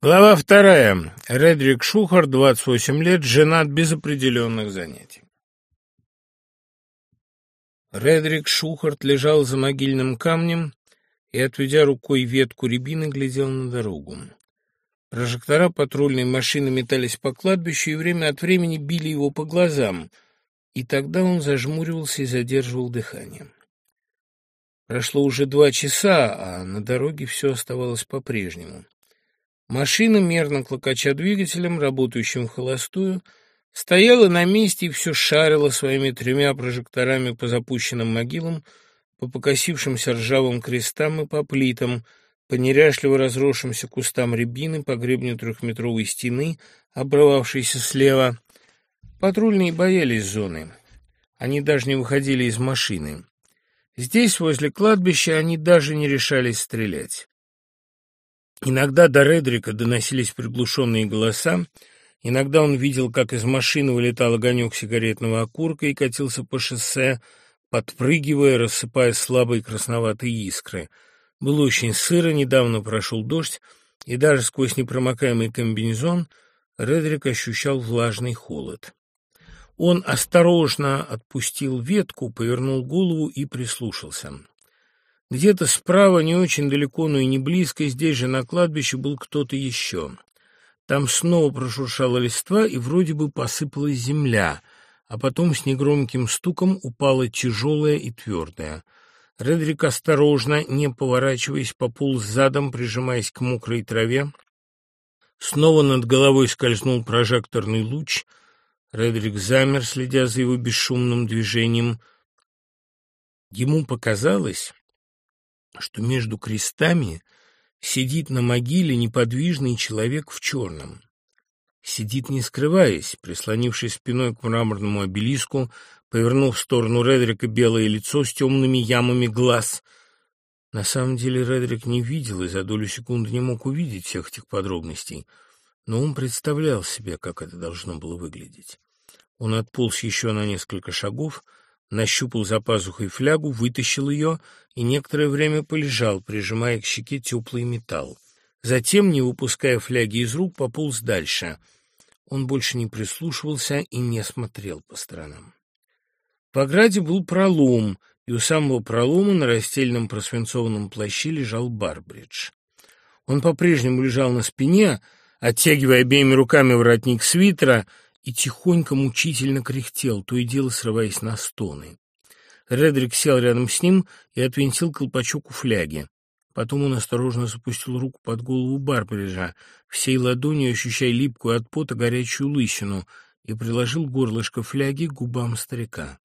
Глава вторая. Редрик Шухар, 28 лет, женат без определенных занятий. Редрик Шухарт лежал за могильным камнем и, отведя рукой ветку рябины, глядел на дорогу. Прожектора патрульной машины метались по кладбищу и время от времени били его по глазам, и тогда он зажмуривался и задерживал дыхание. Прошло уже два часа, а на дороге все оставалось по-прежнему. Машина, мерно клокоча двигателем, работающим в холостую, стояла на месте и все шарила своими тремя прожекторами по запущенным могилам, по покосившимся ржавым крестам и по плитам, по неряшливо разросшимся кустам рябины, по гребню трехметровой стены, обрывавшейся слева. Патрульные боялись зоны. Они даже не выходили из машины. Здесь, возле кладбища, они даже не решались стрелять. Иногда до Редрика доносились приглушенные голоса, иногда он видел, как из машины вылетал огонек сигаретного окурка и катился по шоссе, подпрыгивая, рассыпая слабые красноватые искры. Было очень сыро, недавно прошел дождь, и даже сквозь непромокаемый комбинезон Редрик ощущал влажный холод. Он осторожно отпустил ветку, повернул голову и прислушался. Где-то справа, не очень далеко, но и не близко, здесь же на кладбище был кто-то еще. Там снова прошуршала листва, и вроде бы посыпалась земля, а потом с негромким стуком упала тяжелая и твердая. Редрик осторожно, не поворачиваясь, пополз задом, прижимаясь к мокрой траве. Снова над головой скользнул прожекторный луч. Редрик замер, следя за его бесшумным движением. Ему показалось, что между крестами сидит на могиле неподвижный человек в черном. Сидит не скрываясь, прислонившись спиной к мраморному обелиску, повернув в сторону Редрика белое лицо с темными ямами глаз. На самом деле Редрик не видел и за долю секунды не мог увидеть всех этих подробностей, но он представлял себе, как это должно было выглядеть. Он отполз еще на несколько шагов — нащупал за пазухой флягу, вытащил ее и некоторое время полежал, прижимая к щеке теплый металл. Затем, не выпуская фляги из рук, пополз дальше. Он больше не прислушивался и не смотрел по сторонам. В ограде был пролом, и у самого пролома на растельном просвинцованном плаще лежал Барбридж. Он по-прежнему лежал на спине, оттягивая обеими руками воротник свитера, и тихонько мучительно кряхтел, то и дело срываясь на стоны. Редрик сел рядом с ним и отвинтил колпачок у фляги. Потом он осторожно запустил руку под голову Барбариджа, всей ладонью ощущая липкую от пота горячую лысину, и приложил горлышко фляги к губам старика.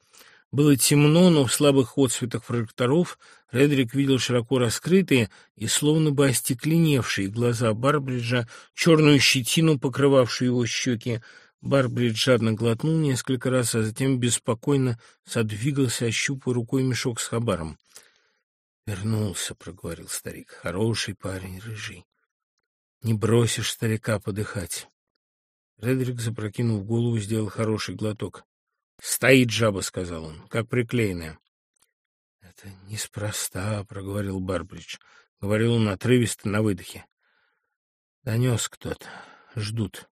Было темно, но в слабых отсветах прожекторов Редрик видел широко раскрытые и словно бы остекленевшие глаза Барбриджа, черную щетину, покрывавшую его щеки, Барбрид жадно глотнул несколько раз, а затем беспокойно содвигался, ощупывая рукой мешок с хабаром. «Вернулся», — проговорил старик. «Хороший парень, рыжий. Не бросишь старика подыхать». Редрик, запрокинув голову, сделал хороший глоток. «Стоит жаба», — сказал он, — «как приклеенная». «Это неспроста», — проговорил Барбридж. Говорил он отрывисто на выдохе. «Донес кто-то. Ждут».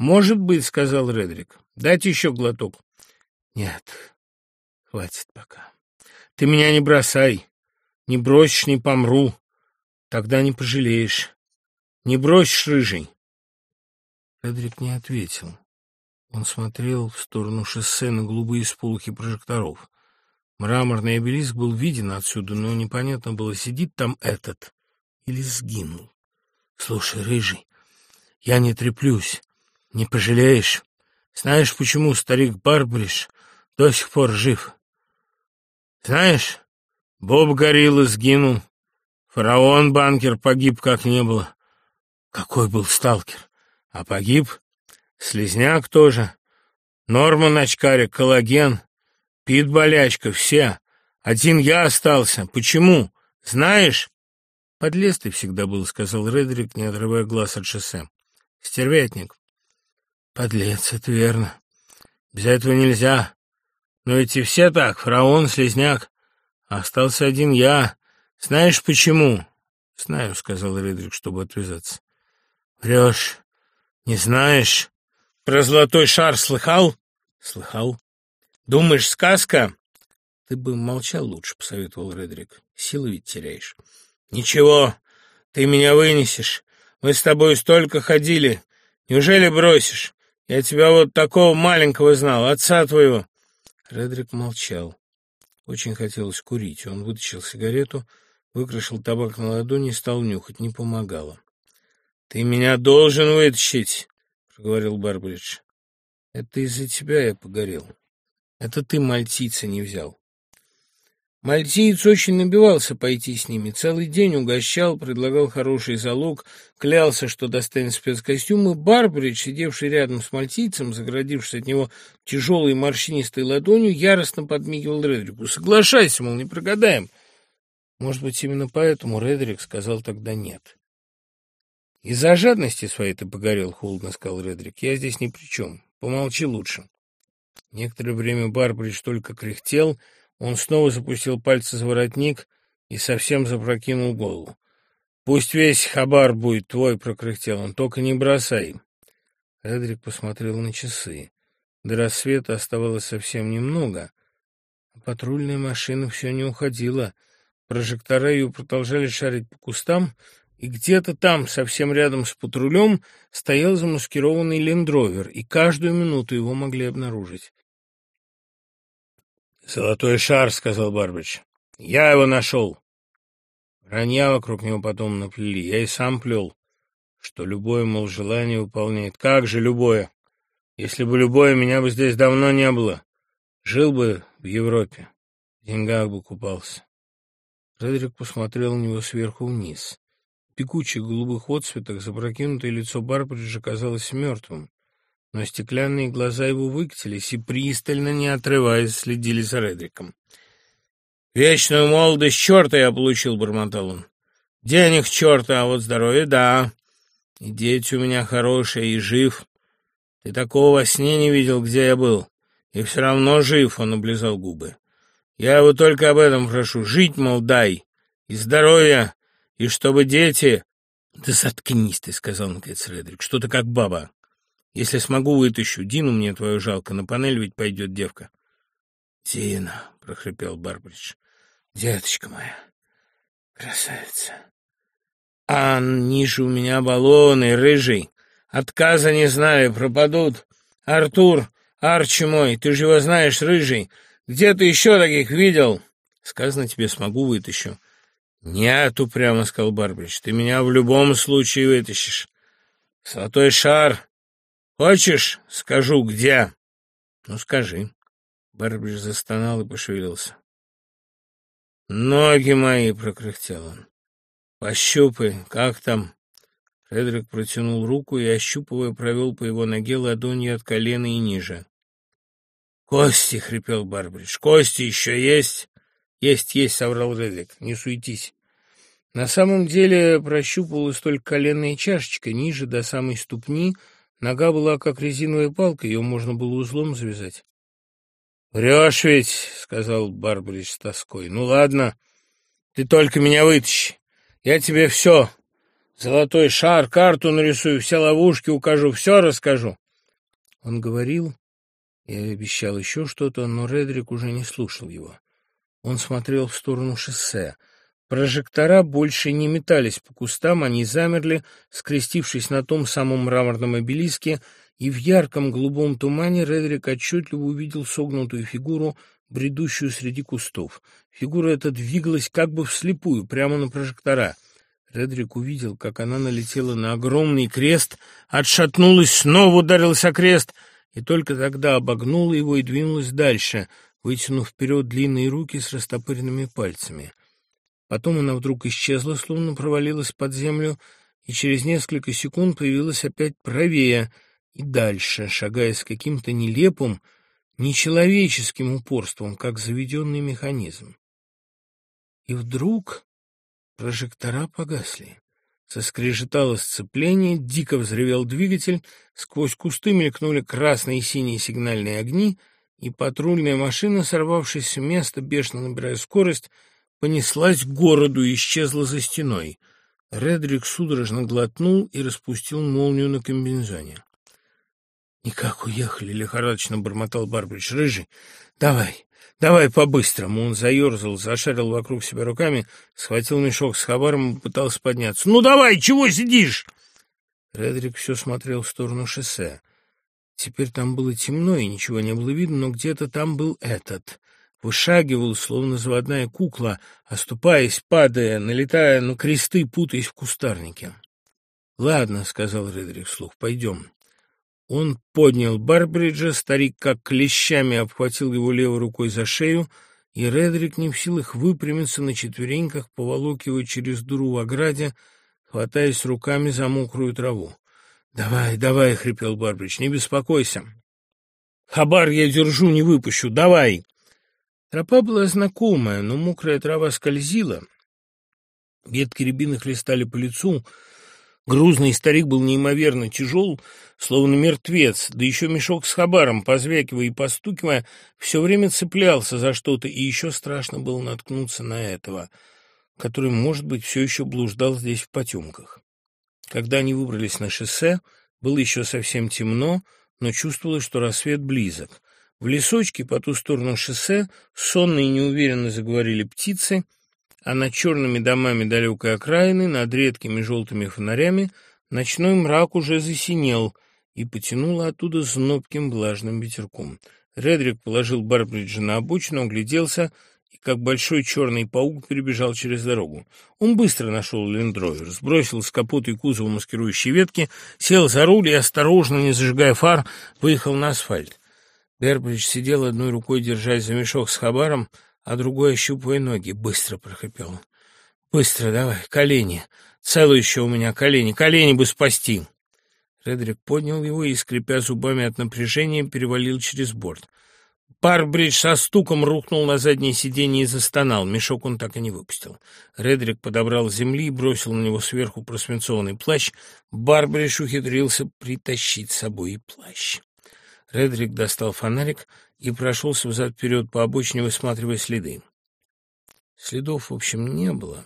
«Может быть», — сказал Редрик. «Дайте еще глоток». «Нет, хватит пока. Ты меня не бросай. Не бросишь, не помру. Тогда не пожалеешь. Не бросишь, рыжий». Редрик не ответил. Он смотрел в сторону шоссе на голубые сполохи прожекторов. Мраморный обелиск был виден отсюда, но непонятно было, сидит там этот или сгинул. «Слушай, рыжий, я не треплюсь. Не пожалеешь. Знаешь, почему старик Барбриш до сих пор жив? Знаешь, Боб Горилла сгинул. Фараон Банкер погиб, как не было. Какой был сталкер? А погиб? Слизняк тоже. Норман очкарик, коллаген. Пит болячка, все. Один я остался. Почему? Знаешь? Подлез ты всегда был, сказал Редрик, не отрывая глаз от шоссе. Стервятник. Подлец, это верно. Без этого нельзя. Но эти все так, фараон, слезняк. Остался один я. Знаешь почему? Знаю, сказал Редрик, чтобы отвязаться. Врешь. Не знаешь? Про золотой шар слыхал? Слыхал. Думаешь, сказка? Ты бы молчал лучше, посоветовал Редрик. Силы ведь теряешь. Ничего, ты меня вынесешь. Мы с тобой столько ходили. Неужели бросишь? Я тебя вот такого маленького знал, отца твоего. Редрик молчал. Очень хотелось курить. Он вытащил сигарету, выкрашил табак на ладони и стал нюхать. Не помогало. «Ты меня должен вытащить», — проговорил Барбридж. «Это из-за тебя я погорел. Это ты мальтийца не взял». Мальтиец очень набивался пойти с ними. Целый день угощал, предлагал хороший залог, клялся, что достанет спецкостюм, и Барбридж, сидевший рядом с мальтийцем, заградившись от него тяжелой морщинистой ладонью, яростно подмигивал Редрику. «Соглашайся, мол, не прогадаем». Может быть, именно поэтому Редрик сказал тогда «нет». «Из-за жадности своей ты погорел», — холодно сказал Редрик. «Я здесь ни при чем. Помолчи лучше». Некоторое время Барбридж только кряхтел, он снова запустил пальцы за воротник и совсем запрокинул голову. «Пусть весь хабар будет твой», — прокряхтел он, — «только не бросай». Редрик посмотрел на часы. До рассвета оставалось совсем немного, патрульная машина все не уходила. Прожектора ее продолжали шарить по кустам, и где-то там, совсем рядом с патрулем, стоял замаскированный лендровер, и каждую минуту его могли обнаружить. «Золотой шар», — сказал Барбич. «Я его нашел». Ранья вокруг него потом наплели, я и сам плел, что любое, мол, желание выполняет. Как же любое? Если бы любое, меня бы здесь давно не было. Жил бы в Европе, в деньгах бы купался. Фредерик посмотрел на него сверху вниз пекучих голубых отцветах запрокинутое лицо Барбриджа казалось мертвым, но стеклянные глаза его выкатились и пристально, не отрываясь, следили за Редриком. «Вечную молодость черта я получил», — бормотал он. «Денег черта, а вот здоровье — да. И дети у меня хорошие, и жив. Ты такого во сне не видел, где я был. И все равно жив», — он облизал губы. «Я его только об этом прошу. Жить, мол, дай. И здоровья, и чтобы дети... — Да заткнись ты, — сказал наконец Редрик, — что ты как баба. Если смогу, вытащу. Дину мне твою жалко, на панель ведь пойдет девка. — Дина, — прохрипел Барбридж, — деточка моя, красавица. А ниже у меня баллоны, рыжий. Отказа не знаю, пропадут. Артур, Арчи мой, ты же его знаешь, рыжий. Где ты еще таких видел? Сказано тебе, смогу, вытащу. «Нет, — упрямо сказал Барбридж, — ты меня в любом случае вытащишь. Золотой шар. Хочешь, скажу, где?» «Ну, скажи». Барбридж застонал и пошевелился. «Ноги мои!» — прокряхтел он. «Пощупай, как там?» Фредерик протянул руку и, ощупывая, провел по его ноге ладонью от колена и ниже. «Кости!» — хрипел Барбридж. «Кости еще есть?» «Есть, есть», — соврал Редвик, — «не суетись». На самом деле прощупывалась только коленная чашечка, ниже, до самой ступни. Нога была как резиновая палка, ее можно было узлом завязать. «Врешь ведь», — сказал Барбарич с тоской. «Ну ладно, ты только меня вытащи. Я тебе все, золотой шар, карту нарисую, все ловушки укажу, все расскажу». Он говорил и обещал еще что-то, но Редрик уже не слушал его. Он смотрел в сторону шоссе. Прожектора больше не метались по кустам, они замерли, скрестившись на том самом мраморном обелиске, и в ярком голубом тумане Редрик отчетливо увидел согнутую фигуру, бредущую среди кустов. Фигура эта двигалась как бы вслепую, прямо на прожектора. Редрик увидел, как она налетела на огромный крест, отшатнулась, снова ударилась о крест, и только тогда обогнула его и двинулась дальше — вытянув вперед длинные руки с растопыренными пальцами. Потом она вдруг исчезла, словно провалилась под землю, и через несколько секунд появилась опять правее и дальше, шагая с каким-то нелепым, нечеловеческим упорством, как заведенный механизм. И вдруг прожектора погасли. Соскрежетало сцепление, дико взревел двигатель, сквозь кусты мелькнули красные и синие сигнальные огни — и патрульная машина, сорвавшись с места, бешено набирая скорость, понеслась к городу и исчезла за стеной. Редрик судорожно глотнул и распустил молнию на комбинезоне. «Никак уехали», — лихорадочно бормотал Барбридж. «Рыжий, давай, давай по-быстрому». Он заерзал, зашарил вокруг себя руками, схватил мешок с хабаром и пытался подняться. «Ну давай, чего сидишь?» Редрик все смотрел в сторону шоссе. Теперь там было темно и ничего не было видно, но где-то там был этот. Вышагивал, словно заводная кукла, оступаясь, падая, налетая на кресты, путаясь в кустарнике. «Ладно», — сказал Редрик вслух, — «пойдем». Он поднял Барбриджа, старик как клещами обхватил его левой рукой за шею, и Редрик не в силах выпрямиться на четвереньках, поволокивая через дуру в ограде, хватаясь руками за мокрую траву. «Давай, давай!» — хрипел Барбридж, — «не беспокойся!» «Хабар я держу, не выпущу! Давай!» Тропа была знакомая, но мокрая трава скользила. Ветки рябины хлестали по лицу, Грузный старик был неимоверно тяжел, словно мертвец, да еще мешок с хабаром, позвякивая и постукивая, все время цеплялся за что-то, и еще страшно было наткнуться на этого, который, может быть, все еще блуждал здесь в потемках. Когда они выбрались на шоссе, было еще совсем темно, но чувствовалось, что рассвет близок. В лесочке по ту сторону шоссе сонно и неуверенно заговорили птицы — а над черными домами далекой окраины, над редкими желтыми фонарями, ночной мрак уже засинел и потянуло оттуда знобким влажным ветерком. Редрик положил Барбриджа на обочину, огляделся и, как большой черный паук, перебежал через дорогу. Он быстро нашел лендровер, сбросил с капота и кузова маскирующие ветки, сел за руль и, осторожно, не зажигая фар, выехал на асфальт. Бербридж сидел одной рукой, держась за мешок с хабаром, а другой ощупывая ноги. Быстро прохрипел. «Быстро давай, колени. Целые еще у меня колени. Колени бы спасти!» Редрик поднял его и, скрипя зубами от напряжения, перевалил через борт. Парбридж со стуком рухнул на заднее сиденье и застонал. Мешок он так и не выпустил. Редрик подобрал с земли и бросил на него сверху просвинцованный плащ. Барбридж ухитрился притащить с собой и плащ. Редрик достал фонарик и прошелся взад-вперед по обочине, высматривая следы. Следов, в общем, не было.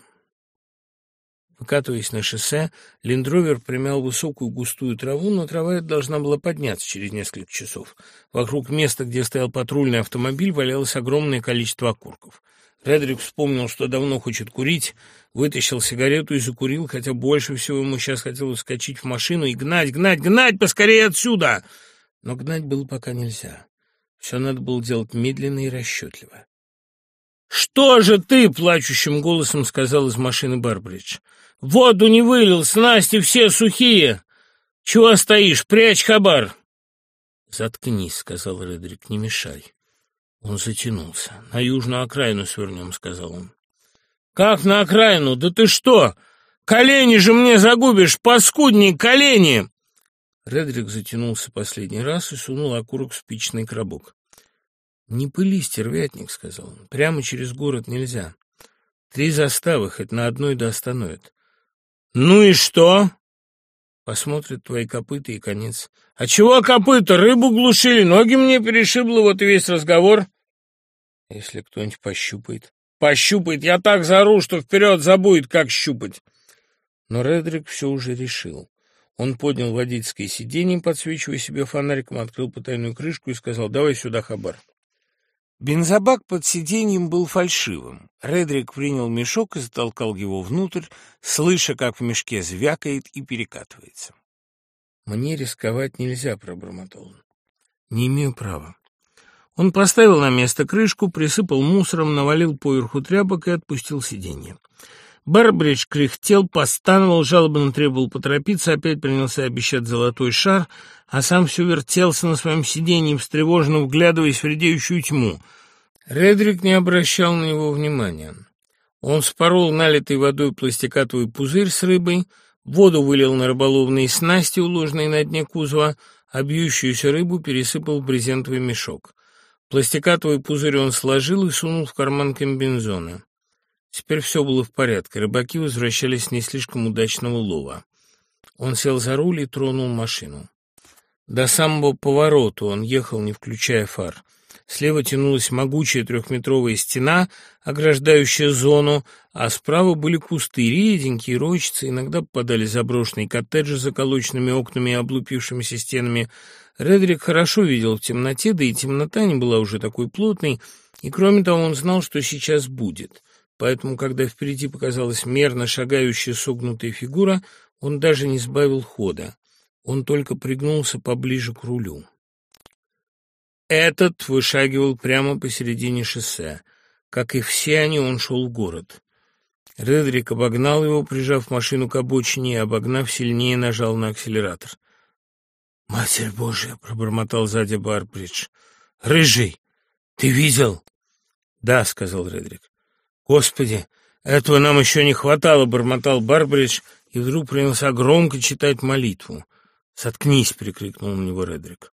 Выкатываясь на шоссе, лендровер примял высокую густую траву, но трава эта должна была подняться через несколько часов. Вокруг места, где стоял патрульный автомобиль, валялось огромное количество окурков. Редрик вспомнил, что давно хочет курить, вытащил сигарету и закурил, хотя больше всего ему сейчас хотелось скачать в машину и гнать, гнать, гнать поскорее отсюда! Но гнать было пока нельзя. Все надо было делать медленно и расчетливо. «Что же ты?» — плачущим голосом сказал из машины Барбридж. «Воду не вылил, снасти все сухие! Чего стоишь? Прячь хабар!» «Заткнись», — сказал Редрик, — «не мешай». Он затянулся. «На южную окраину свернем», — сказал он. «Как на окраину? Да ты что? Колени же мне загубишь, паскудник, колени!» Редрик затянулся последний раз и сунул окурок в спичный коробок. «Не пыли, стервятник», — сказал он. «Прямо через город нельзя. Три заставы, хоть на одной да остановят». «Ну и что?» Посмотрят твои копыта и конец. «А чего копыта? Рыбу глушили, ноги мне перешибло, вот и весь разговор». «Если кто-нибудь пощупает». «Пощупает, я так зару, что вперед забудет, как щупать». Но Редрик все уже решил. Он поднял водительское сиденье, подсвечивая себе фонариком, открыл потайную крышку и сказал «давай сюда хабар». Бензобак под сиденьем был фальшивым. Редрик принял мешок и затолкал его внутрь, слыша, как в мешке звякает и перекатывается. «Мне рисковать нельзя», — пробормотал он. «Не имею права». Он поставил на место крышку, присыпал мусором, навалил поверху тряпок и отпустил сиденье. Барбридж кряхтел, постановал, жалобно требовал поторопиться, опять принялся обещать золотой шар, а сам все вертелся на своем сиденье, встревоженно вглядываясь в редеющую тьму. Редрик не обращал на него внимания. Он спорол налитый водой пластикатовый пузырь с рыбой, воду вылил на рыболовные снасти, уложенные на дне кузова, а бьющуюся рыбу пересыпал в брезентовый мешок. Пластикатовый пузырь он сложил и сунул в карман комбинзона. Теперь все было в порядке, рыбаки возвращались с не слишком удачного лова. Он сел за руль и тронул машину. До самого поворота он ехал, не включая фар. Слева тянулась могучая трехметровая стена, ограждающая зону, а справа были кусты, реденькие, рощицы, иногда попадали заброшенные коттеджи с заколоченными окнами и облупившимися стенами. Редрик хорошо видел в темноте, да и темнота не была уже такой плотной, и, кроме того, он знал, что сейчас будет. Поэтому, когда впереди показалась мерно шагающая согнутая фигура, он даже не сбавил хода. Он только пригнулся поближе к рулю. Этот вышагивал прямо посередине шоссе. Как и все они, он шел в город. Редрик обогнал его, прижав машину к обочине, и, обогнав, сильнее нажал на акселератор. «Матерь Божия!» — пробормотал сзади Барбридж. «Рыжий! Ты видел?» «Да», — сказал Редрик. «Господи, этого нам еще не хватало!» — бормотал Барбридж и вдруг принялся громко читать молитву. «Соткнись!» — прикрикнул на него Редрик.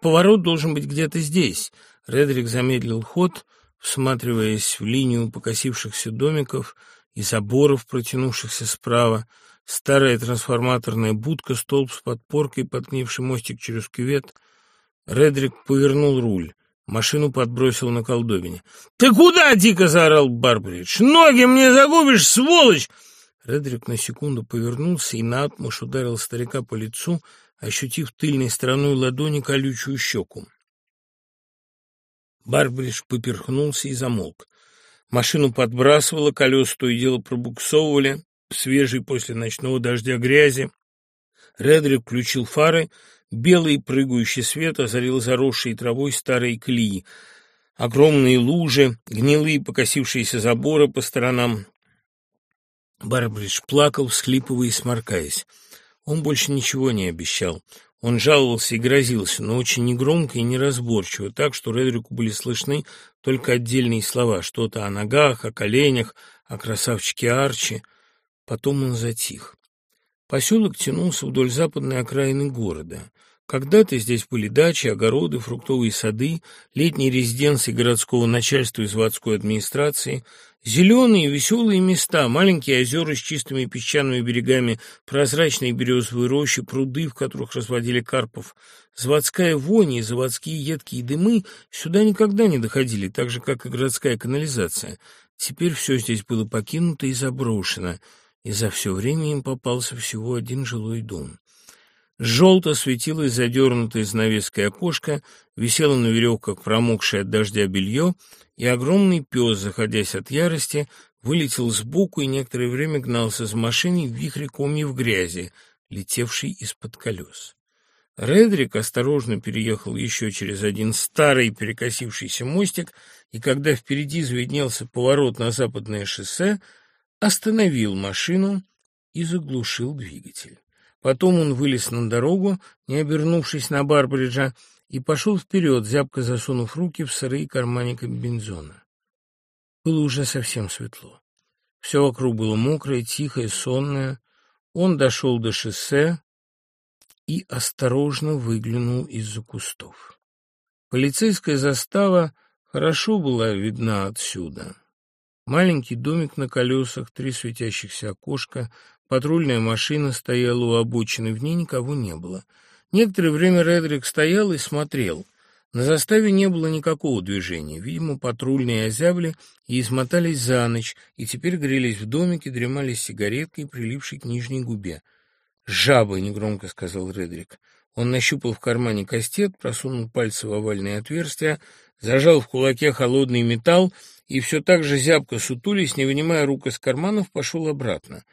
«Поворот должен быть где-то здесь». Редрик замедлил ход, всматриваясь в линию покосившихся домиков и заборов, протянувшихся справа. Старая трансформаторная будка, столб с подпоркой, подгнивший мостик через кювет. Редрик повернул руль. Машину подбросил на колдобине. «Ты куда?» — дико заорал Барбридж. «Ноги мне загубишь, сволочь!» Редрик на секунду повернулся и наотмашь ударил старика по лицу, ощутив тыльной стороной ладони колючую щеку. Барбридж поперхнулся и замолк. Машину подбрасывало, колеса то и дело пробуксовывали, свежий после ночного дождя грязи. Редрик включил фары, белый прыгающий свет озарил заросшие травой старые колеи. Огромные лужи, гнилые покосившиеся заборы по сторонам, Барбридж плакал, всхлипывая и сморкаясь. Он больше ничего не обещал. Он жаловался и грозился, но очень негромко и неразборчиво, так что Редрику были слышны только отдельные слова, что-то о ногах, о коленях, о красавчике Арчи. Потом он затих. Поселок тянулся вдоль западной окраины города. Когда-то здесь были дачи, огороды, фруктовые сады, летние резиденции городского начальства и заводской администрации, зеленые веселые места, маленькие озера с чистыми песчаными берегами, прозрачные березовые рощи, пруды, в которых разводили карпов. Заводская вонь и заводские едкие дымы сюда никогда не доходили, так же, как и городская канализация. Теперь все здесь было покинуто и заброшено, и за все время им попался всего один жилой дом. Желто светилось задернутое занавеской окошко, висело на веревках промокшее от дождя белье, и огромный пес, заходясь от ярости, вылетел сбоку и некоторое время гнался за машиной в вихре комьев грязи, летевший из-под колес. Редрик осторожно переехал еще через один старый перекосившийся мостик, и когда впереди заведнелся поворот на западное шоссе, остановил машину и заглушил двигатель. Потом он вылез на дорогу, не обернувшись на Барбриджа, и пошел вперед, зябко засунув руки в сырые карманы комбинзона. Было уже совсем светло. Все вокруг было мокрое, тихое, сонное. Он дошел до шоссе и осторожно выглянул из-за кустов. Полицейская застава хорошо была видна отсюда. Маленький домик на колесах, три светящихся окошка, Патрульная машина стояла у обочины, в ней никого не было. Некоторое время Редрик стоял и смотрел. На заставе не было никакого движения. Видимо, патрульные озябли и измотались за ночь, и теперь грелись в домике, дремали с сигареткой, прилипшей к нижней губе. «Жабы!» — негромко сказал Редрик. Он нащупал в кармане кастет, просунул пальцы в овальное отверстие, зажал в кулаке холодный металл и все так же зябко сутулись, не вынимая рук из карманов, пошел обратно.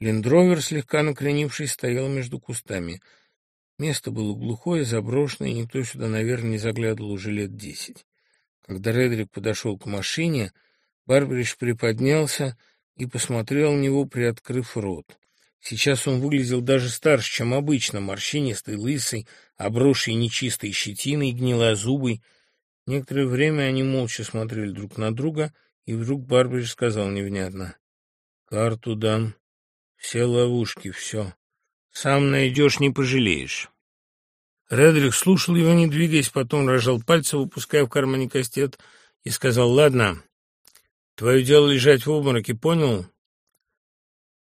Лендровер, слегка накренившись, стоял между кустами. Место было глухое, заброшенное, и никто сюда, наверное, не заглядывал уже лет десять. Когда Редрик подошел к машине, Барбридж приподнялся и посмотрел на него, приоткрыв рот. Сейчас он выглядел даже старше, чем обычно, морщинистый, лысый, обросший нечистой щетиной, гнилозубый. Некоторое время они молча смотрели друг на друга, и вдруг Барбридж сказал невнятно. «Карту дам». Все ловушки, все. Сам найдешь, не пожалеешь. Редрик слушал его, не двигаясь, потом рожал пальцы, выпуская в кармане кастет, и сказал, «Ладно, твое дело лежать в обмороке, понял?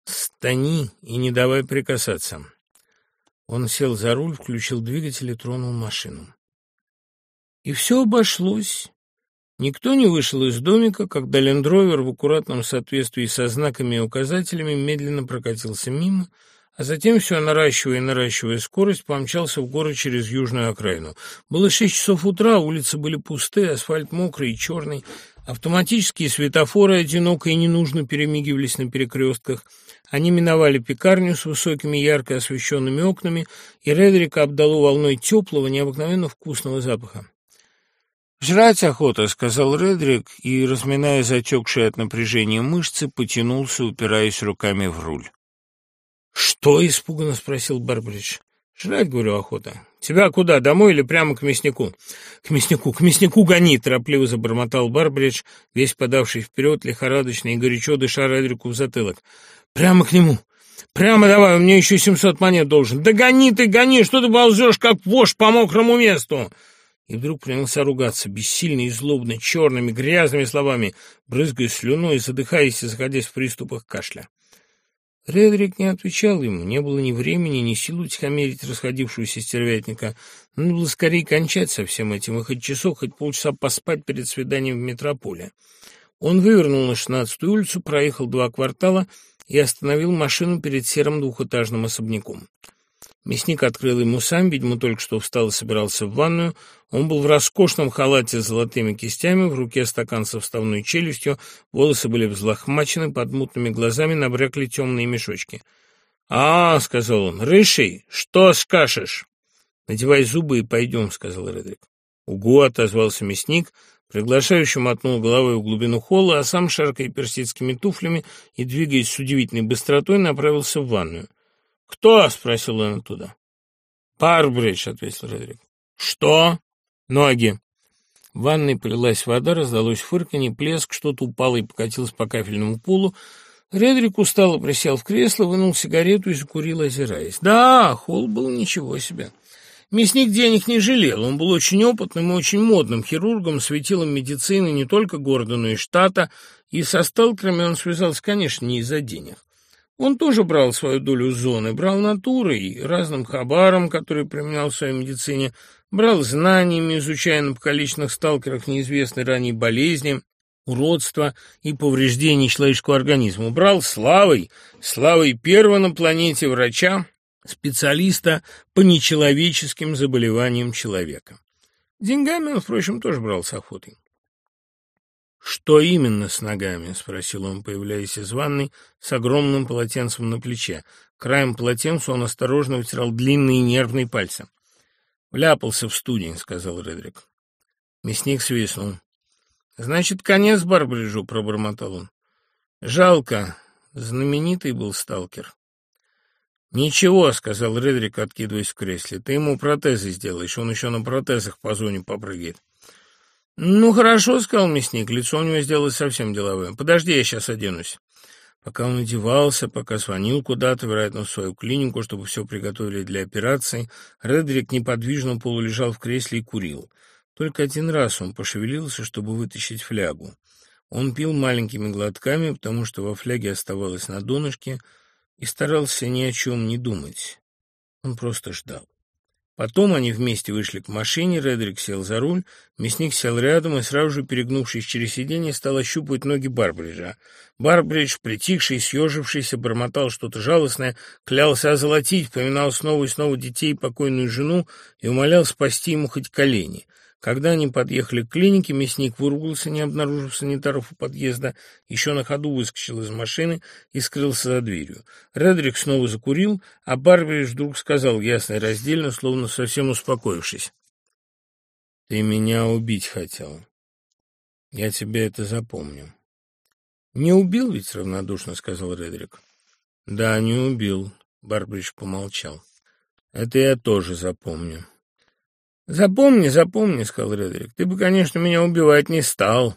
Стани и не давай прикасаться». Он сел за руль, включил двигатель и тронул машину. И все обошлось. Никто не вышел из домика, когда лендровер в аккуратном соответствии со знаками и указателями медленно прокатился мимо, а затем, все наращивая и наращивая скорость, помчался в город через южную окраину. Было шесть часов утра, улицы были пусты, асфальт мокрый и черный, автоматические светофоры одиноко и ненужно перемигивались на перекрестках. Они миновали пекарню с высокими ярко освещенными окнами, и Редрика обдало волной теплого, необыкновенно вкусного запаха. «Жрать охота», — сказал Редрик, и, разминая затекшие от напряжения мышцы, потянулся, упираясь руками в руль. «Что?» — испуганно спросил Барбридж. «Жрать, говорю, охота. Тебя куда, домой или прямо к мяснику?» «К мяснику, к мяснику гони!» — торопливо забормотал Барбридж, весь подавший вперед, лихорадочно и горячо дыша Редрику в затылок. «Прямо к нему! Прямо давай, у меня еще семьсот монет должен! Да гони ты, гони! Что ты ползешь, как вошь по мокрому месту?» И вдруг принялся ругаться, бессильно и злобно, черными, грязными словами, брызгая слюной, задыхаясь и заходясь в приступах кашля. Редрик не отвечал ему, не было ни времени, ни сил утихомирить расходившегося стервятника. Надо было скорее кончать со всем этим, и хоть часок, хоть полчаса поспать перед свиданием в метрополе. Он вывернул на шестнадцатую улицу, проехал два квартала и остановил машину перед серым двухэтажным особняком. Мясник открыл ему сам, видимо, только что встал и собирался в ванную. Он был в роскошном халате с золотыми кистями, в руке стакан со вставной челюстью, волосы были взлохмачены, под мутными глазами набрякли темные мешочки. «А, — сказал он, — Рыжий, что скажешь?» «Надевай зубы и пойдем», — сказал Редрик. «Угу», — отозвался мясник, приглашающий мотнул головой в глубину холла, а сам, шаркая персидскими туфлями и двигаясь с удивительной быстротой, направился в ванную. «Кто?» — спросил он оттуда. «Парбридж», — ответил Редрик. «Что?» «Ноги». В ванной полилась вода, раздалось фырканье, плеск, что-то упало и покатилось по кафельному полу. Редрик устало присел в кресло, вынул сигарету и закурил, озираясь. Да, холл был ничего себе. Мясник денег не жалел, он был очень опытным и очень модным хирургом, светилом медицины не только города, но и штата, и со сталкерами он связался, конечно, не из-за денег. Он тоже брал свою долю зоны, брал натурой, разным хабаром, который применял в своей медицине, брал знаниями, изучая на покалеченных сталкерах неизвестные ранее болезни, уродства и повреждения человеческого организма, брал славой, славой первого на планете врача, специалиста по нечеловеческим заболеваниям человека. Деньгами он, впрочем, тоже брал с охотой. «Что именно с ногами?» — спросил он, появляясь из ванной с огромным полотенцем на плече. Краем полотенца он осторожно вытирал длинные нервные пальцы. «Вляпался в студень», — сказал Редрик. Мясник свистнул. «Значит, конец Барбриджу», — пробормотал он. «Жалко. Знаменитый был сталкер». «Ничего», — сказал Редрик, откидываясь в кресле. «Ты ему протезы сделаешь, он еще на протезах по зоне попрыгает». «Ну, хорошо», — сказал мясник, лицо у него сделалось совсем деловое. «Подожди, я сейчас оденусь». Пока он одевался, пока звонил куда-то, вероятно, в свою клинику, чтобы все приготовили для операции, Редрик неподвижно полулежал в кресле и курил. Только один раз он пошевелился, чтобы вытащить флягу. Он пил маленькими глотками, потому что во фляге оставалось на донышке, и старался ни о чем не думать. Он просто ждал. Потом они вместе вышли к машине, Редрик сел за руль, мясник сел рядом и, сразу же перегнувшись через сиденье, стал ощупывать ноги Барбриджа. Барбридж, притихший, съежившийся, бормотал что-то жалостное, клялся озолотить, поминал снова и снова детей и покойную жену и умолял спасти ему хоть колени. Когда они подъехали к клинике, мясник выругался, не обнаружив санитаров у подъезда, еще на ходу выскочил из машины и скрылся за дверью. Редрик снова закурил, а Барбериш вдруг сказал ясно и раздельно, словно совсем успокоившись. «Ты меня убить хотел. Я тебе это запомню». «Не убил ведь?» — равнодушно сказал Редрик. «Да, не убил», — Барбридж помолчал. «Это я тоже запомню». «Запомни, запомни», — сказал Редрик, — «ты бы, конечно, меня убивать не стал».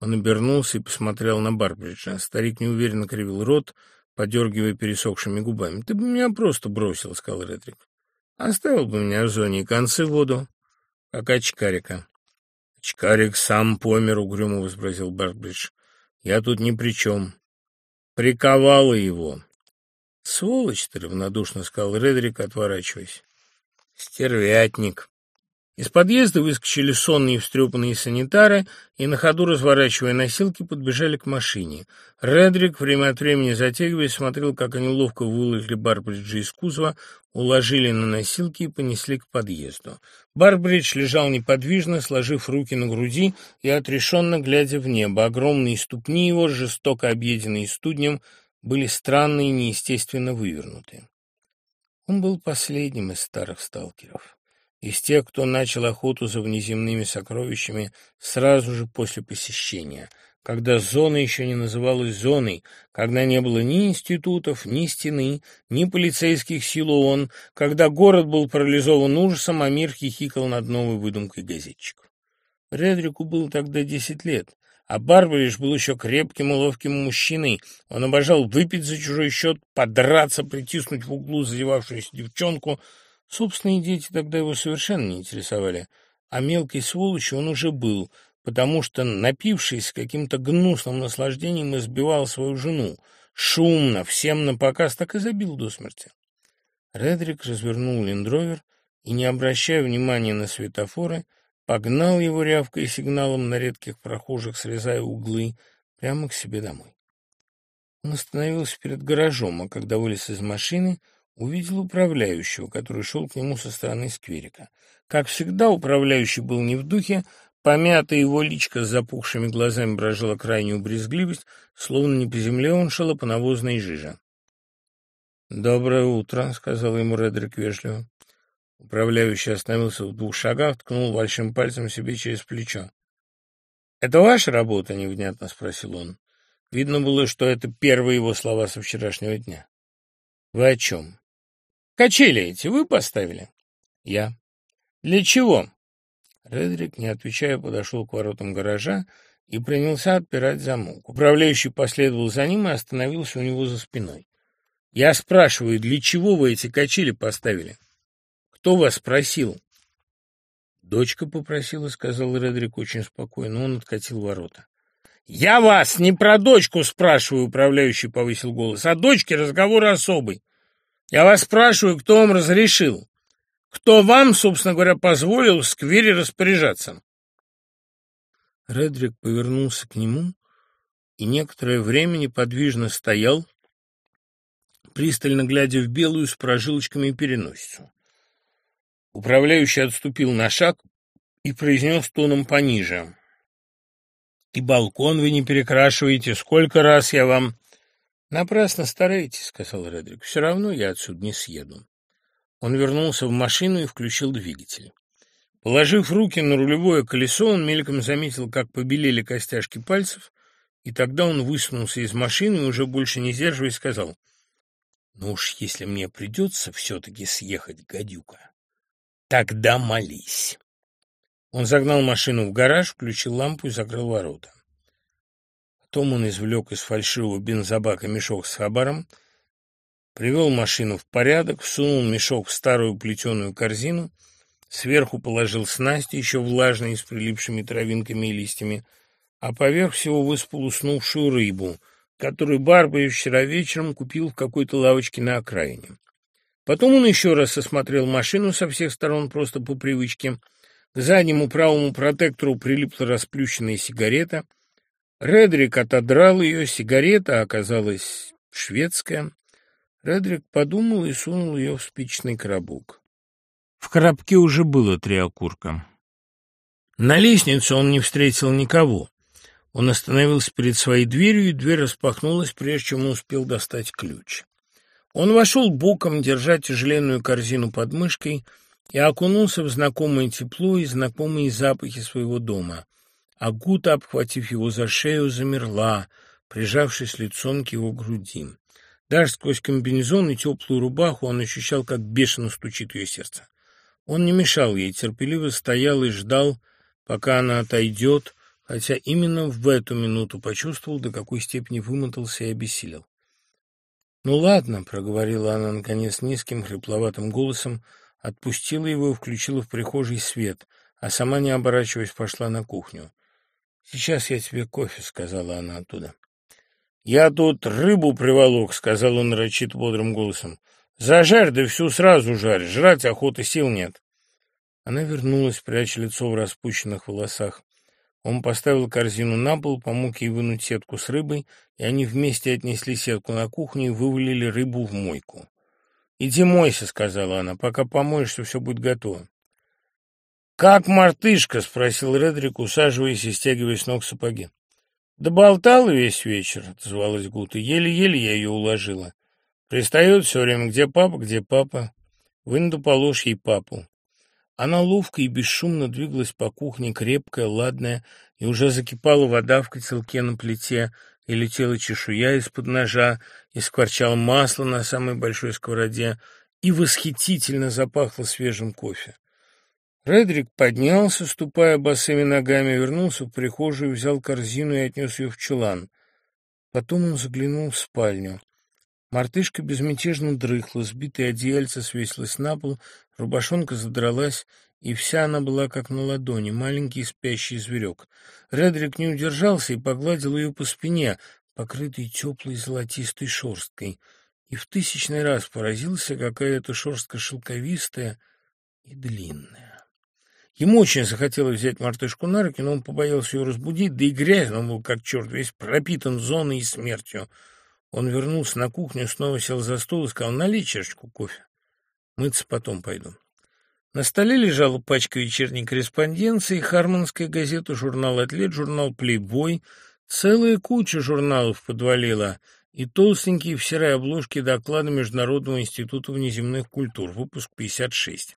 Он обернулся и посмотрел на Барбриджа. Старик неуверенно кривил рот, подергивая пересохшими губами. «Ты бы меня просто бросил», — сказал Редрик. «Оставил бы меня в зоне и концы в воду, как очкарика». «Очкарик сам помер», — угрюмо возбразил Барбридж. «Я тут ни при чем. Приковала его». «Сволочь ты!» — равнодушно сказал Редрик, отворачиваясь. «Стервятник!» Из подъезда выскочили сонные и встрепанные санитары и, на ходу разворачивая носилки, подбежали к машине. Редрик, время от времени затягиваясь, смотрел, как они ловко выложили Барбриджа из кузова, уложили на носилки и понесли к подъезду. Барбридж лежал неподвижно, сложив руки на груди и отрешенно глядя в небо. Огромные ступни его, жестоко объеденные студнем, были странно и неестественно вывернуты. Он был последним из старых сталкеров из тех, кто начал охоту за внеземными сокровищами сразу же после посещения, когда зона еще не называлась зоной, когда не было ни институтов, ни стены, ни полицейских сил ООН, когда город был парализован ужасом, а мир хихикал над новой выдумкой газетчиков. Редрику было тогда десять лет, а Барбариш был еще крепким и ловким мужчиной. Он обожал выпить за чужой счет, подраться, притиснуть в углу задевавшуюся девчонку — Собственные дети тогда его совершенно не интересовали, а мелкой сволочью он уже был, потому что, напившись каким-то гнусным наслаждением, избивал свою жену. Шумно, всем на показ, так и забил до смерти. Редрик развернул лендровер и, не обращая внимания на светофоры, погнал его рявкой сигналом на редких прохожих, срезая углы, прямо к себе домой. Он остановился перед гаражом, а когда вылез из машины — увидел управляющего, который шел к нему со стороны скверика. Как всегда, управляющий был не в духе, помятая его личка с запухшими глазами брожила крайнюю брезгливость, словно не по земле он шел, а по навозной жиже. «Доброе утро», — сказал ему Редрик вежливо. Управляющий остановился в двух шагах, ткнул большим пальцем себе через плечо. «Это ваша работа?» — невнятно спросил он. Видно было, что это первые его слова со вчерашнего дня. «Вы о чем?» Качели эти вы поставили? Я. Для чего? Редрик, не отвечая, подошел к воротам гаража и принялся отпирать замок. Управляющий последовал за ним и остановился у него за спиной. Я спрашиваю, для чего вы эти качели поставили? Кто вас просил? Дочка попросила, сказал Редрик очень спокойно. Он откатил ворота. «Я вас не про дочку спрашиваю», — управляющий повысил голос. «О дочке разговор особый. Я вас спрашиваю, кто вам разрешил? Кто вам, собственно говоря, позволил в сквере распоряжаться?» Редрик повернулся к нему и некоторое время неподвижно стоял, пристально глядя в белую с прожилочками переносицу. Управляющий отступил на шаг и произнес тоном пониже. «И балкон вы не перекрашиваете. Сколько раз я вам...» «Напрасно стараетесь», — сказал Редрик. «Все равно я отсюда не съеду». Он вернулся в машину и включил двигатель. Положив руки на рулевое колесо, он мельком заметил, как побелели костяшки пальцев, и тогда он высунулся из машины и, уже больше не сдерживаясь, сказал, «Ну уж если мне придется все-таки съехать, гадюка, тогда молись». Он загнал машину в гараж, включил лампу и закрыл ворота. Потом он извлек из фальшивого бензобака мешок с хабаром, привел машину в порядок, всунул мешок в старую плетеную корзину, сверху положил снасти, еще влажные, с прилипшими травинками и листьями, а поверх всего высыпал уснувшую рыбу, которую Барбарь вчера вечером купил в какой-то лавочке на окраине. Потом он еще раз осмотрел машину со всех сторон просто по привычке. К заднему правому протектору прилипла расплющенная сигарета — Редрик отодрал ее, сигарета оказалась шведская. Редрик подумал и сунул ее в спичный коробок. В коробке уже было три окурка. На лестнице он не встретил никого. Он остановился перед своей дверью, и дверь распахнулась, прежде чем он успел достать ключ. Он вошел боком, держа тяжеленную корзину под мышкой, и окунулся в знакомое тепло и знакомые запахи своего дома. Агута, обхватив его за шею, замерла, прижавшись лицом к его груди. Даже сквозь комбинезон и теплую рубаху он ощущал, как бешено стучит ее сердце. Он не мешал ей, терпеливо стоял и ждал, пока она отойдет, хотя именно в эту минуту почувствовал, до какой степени вымотался и обессилел. «Ну ладно», — проговорила она, наконец, низким, хрипловатым голосом, отпустила его и включила в прихожей свет, а сама, не оборачиваясь, пошла на кухню. «Сейчас я тебе кофе», — сказала она оттуда. «Я тут рыбу приволок», — сказал он нарочито бодрым голосом. «Зажарь, да всю сразу жарь, жрать охоты сил нет». Она вернулась, пряча лицо в распущенных волосах. Он поставил корзину на пол, помог ей вынуть сетку с рыбой, и они вместе отнесли сетку на кухню и вывалили рыбу в мойку. «Иди мойся», — сказала она, — «пока помоешься, все будет готово». «Как мартышка?» — спросил Редрик, усаживаясь и стягивая с ног сапоги. «Да болтала весь вечер», — отозвалась Гута. «Еле-еле я ее уложила. Пристает все время, где папа, где папа. Вынду положь ей папу. Она ловко и бесшумно двигалась по кухне, крепкая, ладная, и уже закипала вода в котелке на плите, и летела чешуя из-под ножа, и скворчало масло на самой большой сковороде, и восхитительно запахло свежим кофе. Редрик поднялся, ступая босыми ногами, вернулся в прихожую, взял корзину и отнес ее в чулан. Потом он заглянул в спальню. Мартышка безмятежно дрыхла, сбитая одеяльце свесилась на пол, рубашонка задралась, и вся она была как на ладони, маленький спящий зверек. Редрик не удержался и погладил ее по спине, покрытой теплой золотистой шерсткой, и в тысячный раз поразился, какая эта шерстка шелковистая и длинная. Ему очень захотелось взять мартышку на руки, но он побоялся ее разбудить, да и грязно он был, как черт, весь пропитан зоной и смертью. Он вернулся на кухню, снова сел за стол и сказал, налей чашечку кофе. Мыться потом пойду. На столе лежала пачка вечерней корреспонденции, Харманская газета, журнал «Атлет», журнал «Плейбой». Целая куча журналов подвалила и толстенькие в серой обложке доклада Международного института внеземных культур, выпуск 56.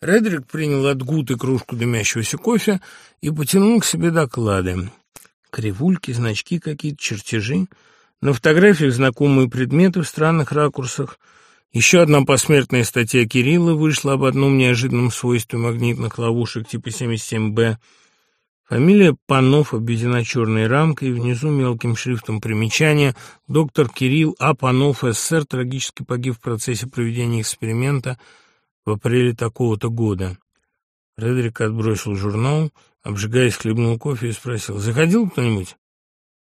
Редрик принял от Гуты кружку дымящегося кофе и потянул к себе доклады. Кривульки, значки какие-то, чертежи — на фотографиях знакомые предметы в странных ракурсах. Еще одна посмертная статья Кирилла вышла об одном неожиданном свойстве магнитных ловушек типа 77Б. Фамилия Панов обведена черной рамкой, внизу мелким шрифтом примечание «Доктор Кирилл А. Панов, СССР, трагически погиб в процессе проведения эксперимента в апреле такого-то года». Редрик отбросил журнал, обжигаясь, хлебнул кофе и спросил «Заходил кто-нибудь?»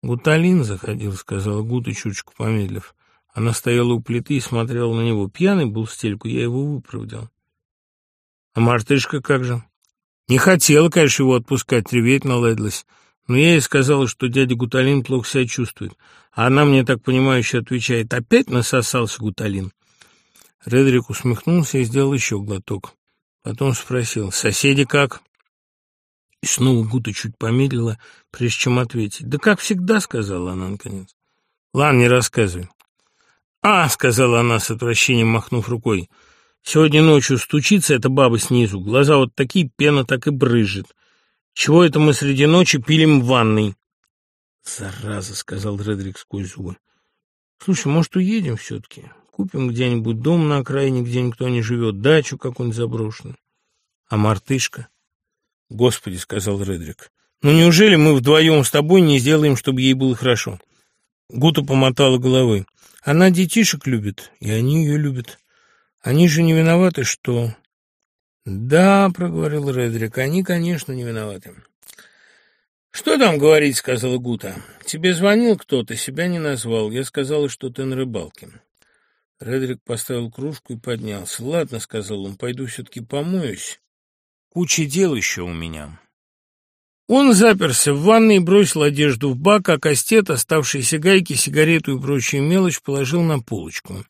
«Гуталин заходил», — сказала Гута, чуточку помедлив. Она стояла у плиты и смотрела на него. Пьяный был в стельку, я его выправдал. «А мартышка как же?» «Не хотела, конечно, его отпускать, реветь наладилась. Но я ей сказала, что дядя Гуталин плохо себя чувствует. А она мне так понимающе отвечает, опять насосался Гуталин. Редрик усмехнулся и сделал еще глоток. Потом спросил, соседи как? И снова Гута чуть помедлила, прежде чем ответить. «Да как всегда», — сказала она наконец. «Ладно, не рассказывай». «А», — сказала она с отвращением, махнув рукой, — «сегодня ночью стучится эта баба снизу, глаза вот такие, пена так и брызжет. Чего это мы среди ночи пилим в ванной?» «Зараза», — сказал Редрик сквозь зубы. «Слушай, может, уедем все-таки? Купим где-нибудь дом на окраине, где никто не живет, дачу какую-нибудь заброшенную. А мартышка?» «Господи», — сказал Редрик, — «ну неужели мы вдвоем с тобой не сделаем, чтобы ей было хорошо?» Гута помотала головой. «Она детишек любит, и они ее любят. Они же не виноваты, что...» «Да», — проговорил Редрик, — «они, конечно, не виноваты». «Что там говорить?» — сказала Гута. «Тебе звонил кто-то, себя не назвал. Я сказала, что ты на рыбалке». Редрик поставил кружку и поднялся. «Ладно», — сказал он, — «пойду все-таки помоюсь. Куча дел еще у меня. Он заперся в ванной, бросил одежду в бак, а кастет, оставшиеся гайки, сигарету и прочую мелочь положил на полочку.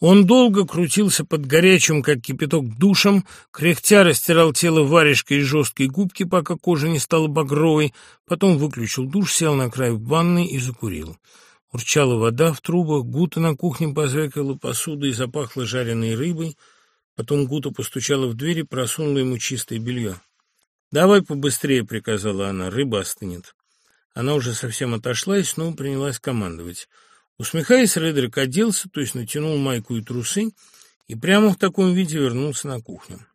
Он долго крутился под горячим, как кипяток, душем, кряхтя растирал тело варежкой из жесткой губки, пока кожа не стала багровой, потом выключил душ, сел на край ванной и закурил. Урчала вода в трубах, гута на кухне позвякала посуда и запахла жареной рыбой — Потом Гута постучала в дверь и просунула ему чистое белье. «Давай побыстрее», — приказала она, — «рыба остынет». Она уже совсем отошла и снова принялась командовать. Усмехаясь, Редрик оделся, то есть натянул майку и трусы, и прямо в таком виде вернулся на кухню.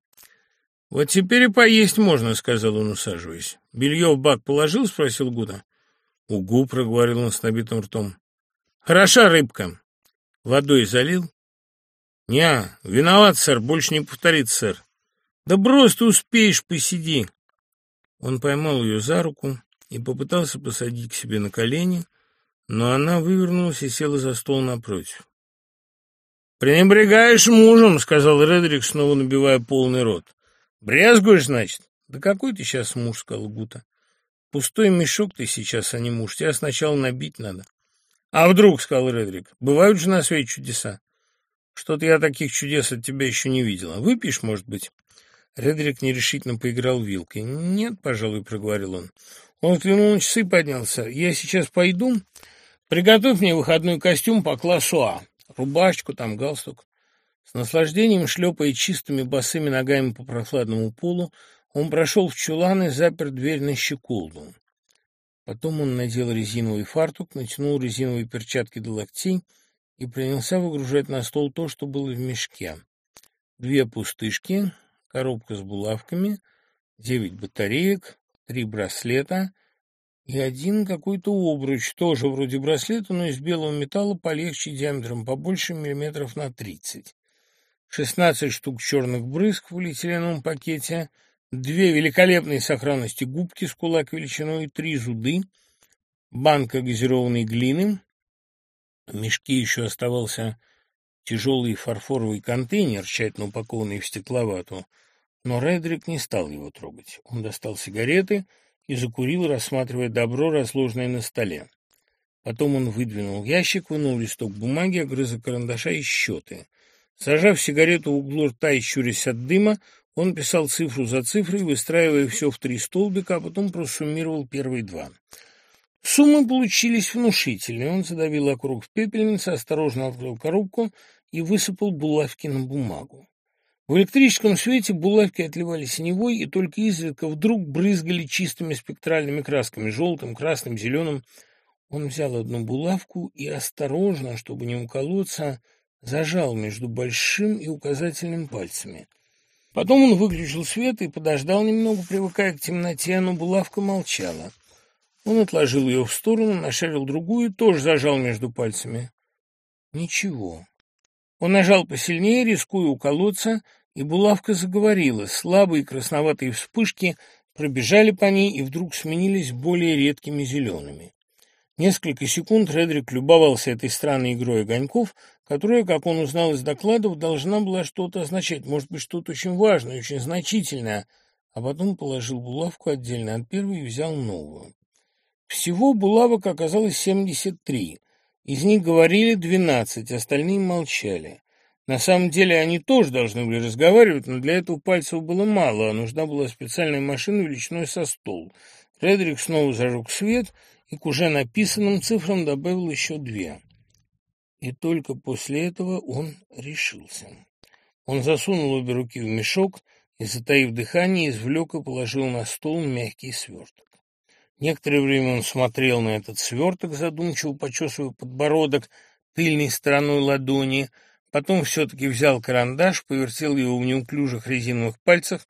«Вот теперь и поесть можно», — сказал он, усаживаясь. «Белье в бак положил?» — спросил Гуда. «Угу», — проговорил он с набитым ртом. «Хороша рыбка». «Водой залил?» «Не, виноват, сэр, больше не повторится, сэр». «Да брось, ты успеешь, посиди». Он поймал ее за руку и попытался посадить к себе на колени, но она вывернулась и села за стол напротив. «Пренебрегаешь мужем», — сказал Редрик, снова набивая полный рот. Брезгуешь, значит? Да какой ты сейчас муж, сказал Гута. Пустой мешок ты сейчас, а не муж. Тебя сначала набить надо. А вдруг, сказал Редрик, бывают же на свете чудеса. Что-то я таких чудес от тебя еще не видела. Выпьешь, может быть? Редрик нерешительно поиграл вилкой. «Нет, пожалуй», — проговорил он. Он взглянул на часы поднялся. «Я сейчас пойду. Приготовь мне выходной костюм по классу А. Рубашечку, там галстук». С наслаждением, шлепая чистыми босыми ногами по прохладному полу, он прошел в чулан и запер дверь на щеколду. Потом он надел резиновый фартук, натянул резиновые перчатки до локтей и принялся выгружать на стол то, что было в мешке. Две пустышки, коробка с булавками, девять батареек, три браслета и один какой-то обруч, тоже вроде браслета, но из белого металла полегче диаметром побольше миллиметров на тридцать. Шестнадцать штук черных брызг в полиэтиленовом пакете, две великолепные сохранности губки с кулак величиной, три зуды, банка газированной глины. В мешке еще оставался тяжелый фарфоровый контейнер, тщательно упакованный в стекловату, но Редрик не стал его трогать. Он достал сигареты и закурил, рассматривая добро, разложенное на столе. Потом он выдвинул ящик, вынул листок бумаги, огрызок карандаша и счеты. Сажав сигарету в углу рта и щурясь от дыма, он писал цифру за цифрой, выстраивая все в три столбика, а потом просуммировал первые два. Суммы получились внушительные. Он задавил округ в пепельнице, осторожно открыл коробку и высыпал булавки на бумагу. В электрическом свете булавки отливали синевой и только изредка вдруг брызгали чистыми спектральными красками — желтым, красным, зеленым. Он взял одну булавку и осторожно, чтобы не уколоться, зажал между большим и указательным пальцами. Потом он выключил свет и подождал немного, привыкая к темноте, но булавка молчала. Он отложил ее в сторону, нашарил другую, тоже зажал между пальцами. Ничего. Он нажал посильнее, рискуя уколоться, и булавка заговорила. Слабые красноватые вспышки пробежали по ней и вдруг сменились более редкими зелеными. Несколько секунд Редрик любовался этой странной игрой огоньков, которая, как он узнал из докладов, должна была что-то означать, может быть, что-то очень важное, очень значительное, а потом положил булавку отдельно от первой и взял новую. Всего булавок оказалось семьдесят три. Из них говорили двенадцать, остальные молчали. На самом деле они тоже должны были разговаривать, но для этого пальцев было мало, а нужна была специальная машина величиной со стол. Фредерик снова зажег свет и к уже написанным цифрам добавил еще две. И только после этого он решился. Он засунул обе руки в мешок и, затаив дыхание, извлек и положил на стол мягкий сверток. Некоторое время он смотрел на этот сверток, задумчиво почесывая подбородок тыльной стороной ладони — Потом все-таки взял карандаш, повертел его в неуклюжих резиновых пальцах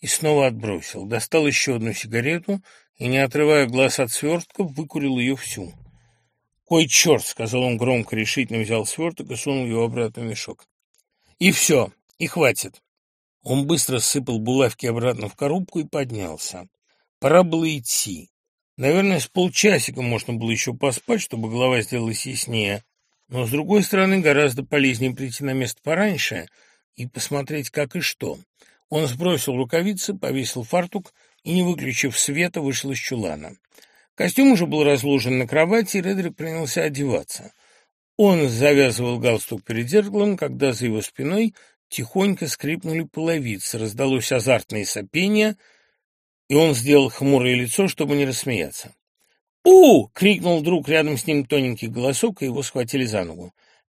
и снова отбросил. Достал еще одну сигарету и, не отрывая глаз от свертка, выкурил ее всю. «Кой черт!» — сказал он громко, решительно взял сверток и сунул его обратно в мешок. «И все, и хватит!» Он быстро сыпал булавки обратно в коробку и поднялся. Пора было идти. Наверное, с полчасика можно было еще поспать, чтобы голова сделалась яснее. Но, с другой стороны, гораздо полезнее прийти на место пораньше и посмотреть, как и что. Он сбросил рукавицы, повесил фартук и, не выключив света, вышел из чулана. Костюм уже был разложен на кровати, и Редрик принялся одеваться. Он завязывал галстук перед зеркалом, когда за его спиной тихонько скрипнули половицы, раздалось азартное сопение, и он сделал хмурое лицо, чтобы не рассмеяться. «У!» — крикнул вдруг рядом с ним тоненький голосок, и его схватили за ногу.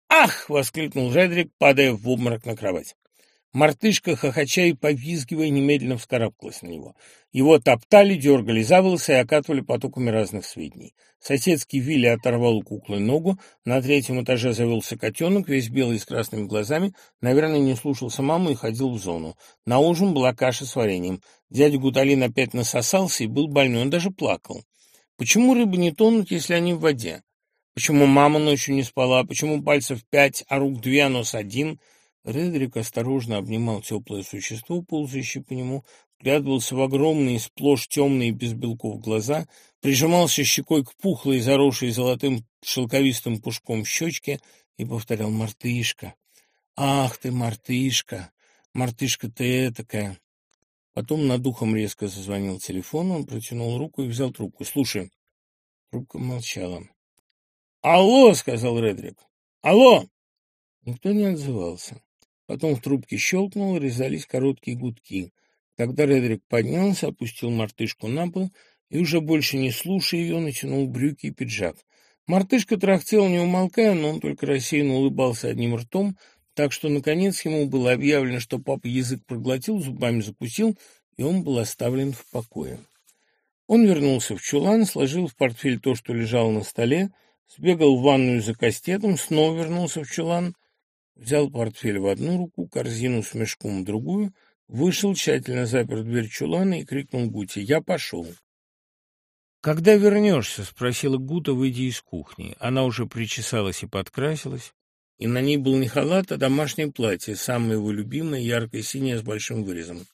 «Ах!» — воскликнул Жедрик, падая в обморок на кровать. Мартышка, хохоча и повизгивая, немедленно вскарабкалась на него. Его топтали, дергали за волосы и окатывали потоками разных сведений. Соседский Вилли оторвал у куклы ногу, на третьем этаже завелся котенок, весь белый с красными глазами, наверное, не слушался маму и ходил в зону. На ужин была каша с вареньем. Дядя Гуталин опять насосался и был больной, он даже плакал. Почему рыбы не тонут, если они в воде? Почему мама ночью не спала? Почему пальцев пять, а рук две, а нос один? Редрик осторожно обнимал теплое существо, ползающее по нему, вглядывался в огромные, сплошь темные, без белков глаза, прижимался щекой к пухлой, заросшей золотым шелковистым пушком щечке и повторял «Мартышка! Ах ты, мартышка! Мартышка ты этакая!» Потом над ухом резко зазвонил телефон, он протянул руку и взял трубку. «Слушай». Трубка молчала. «Алло!» — сказал Редрик. «Алло!» Никто не отзывался. Потом в трубке щелкнуло, резались короткие гудки. Тогда Редрик поднялся, опустил мартышку на пол и, уже больше не слушая ее, натянул брюки и пиджак. Мартышка трахтел, не умолкая, но он только рассеянно улыбался одним ртом, так что, наконец, ему было объявлено, что папа язык проглотил, зубами закусил, и он был оставлен в покое. Он вернулся в чулан, сложил в портфель то, что лежало на столе, сбегал в ванную за кастетом, снова вернулся в чулан, взял портфель в одну руку, корзину с мешком в другую, вышел, тщательно запер дверь чулана и крикнул Гуте «Я пошел». «Когда вернешься?» — спросила Гута, выйдя из кухни. Она уже причесалась и подкрасилась, и на ней был не халат, а домашнее платье, самое его любимое, яркое синее с большим вырезом.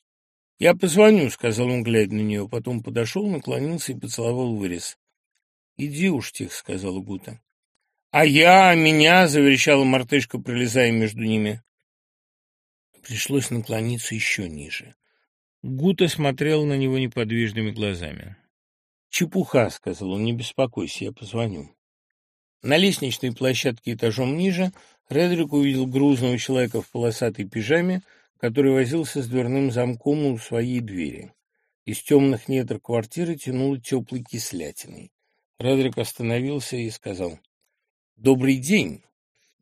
«Я позвоню», — сказал он, глядя на нее, потом подошел, наклонился и поцеловал вырез. «Иди уж, тихо», — сказала Гута. «А я, меня!» — заверещала мартышка, пролезая между ними. Пришлось наклониться еще ниже. Гута смотрел на него неподвижными глазами. «Чепуха», — сказал он, — «не беспокойся, я позвоню». На лестничной площадке этажом ниже Редрик увидел грузного человека в полосатой пижаме, который возился с дверным замком у своей двери. Из темных недр квартиры тянуло теплой кислятиной. Редрик остановился и сказал «Добрый день».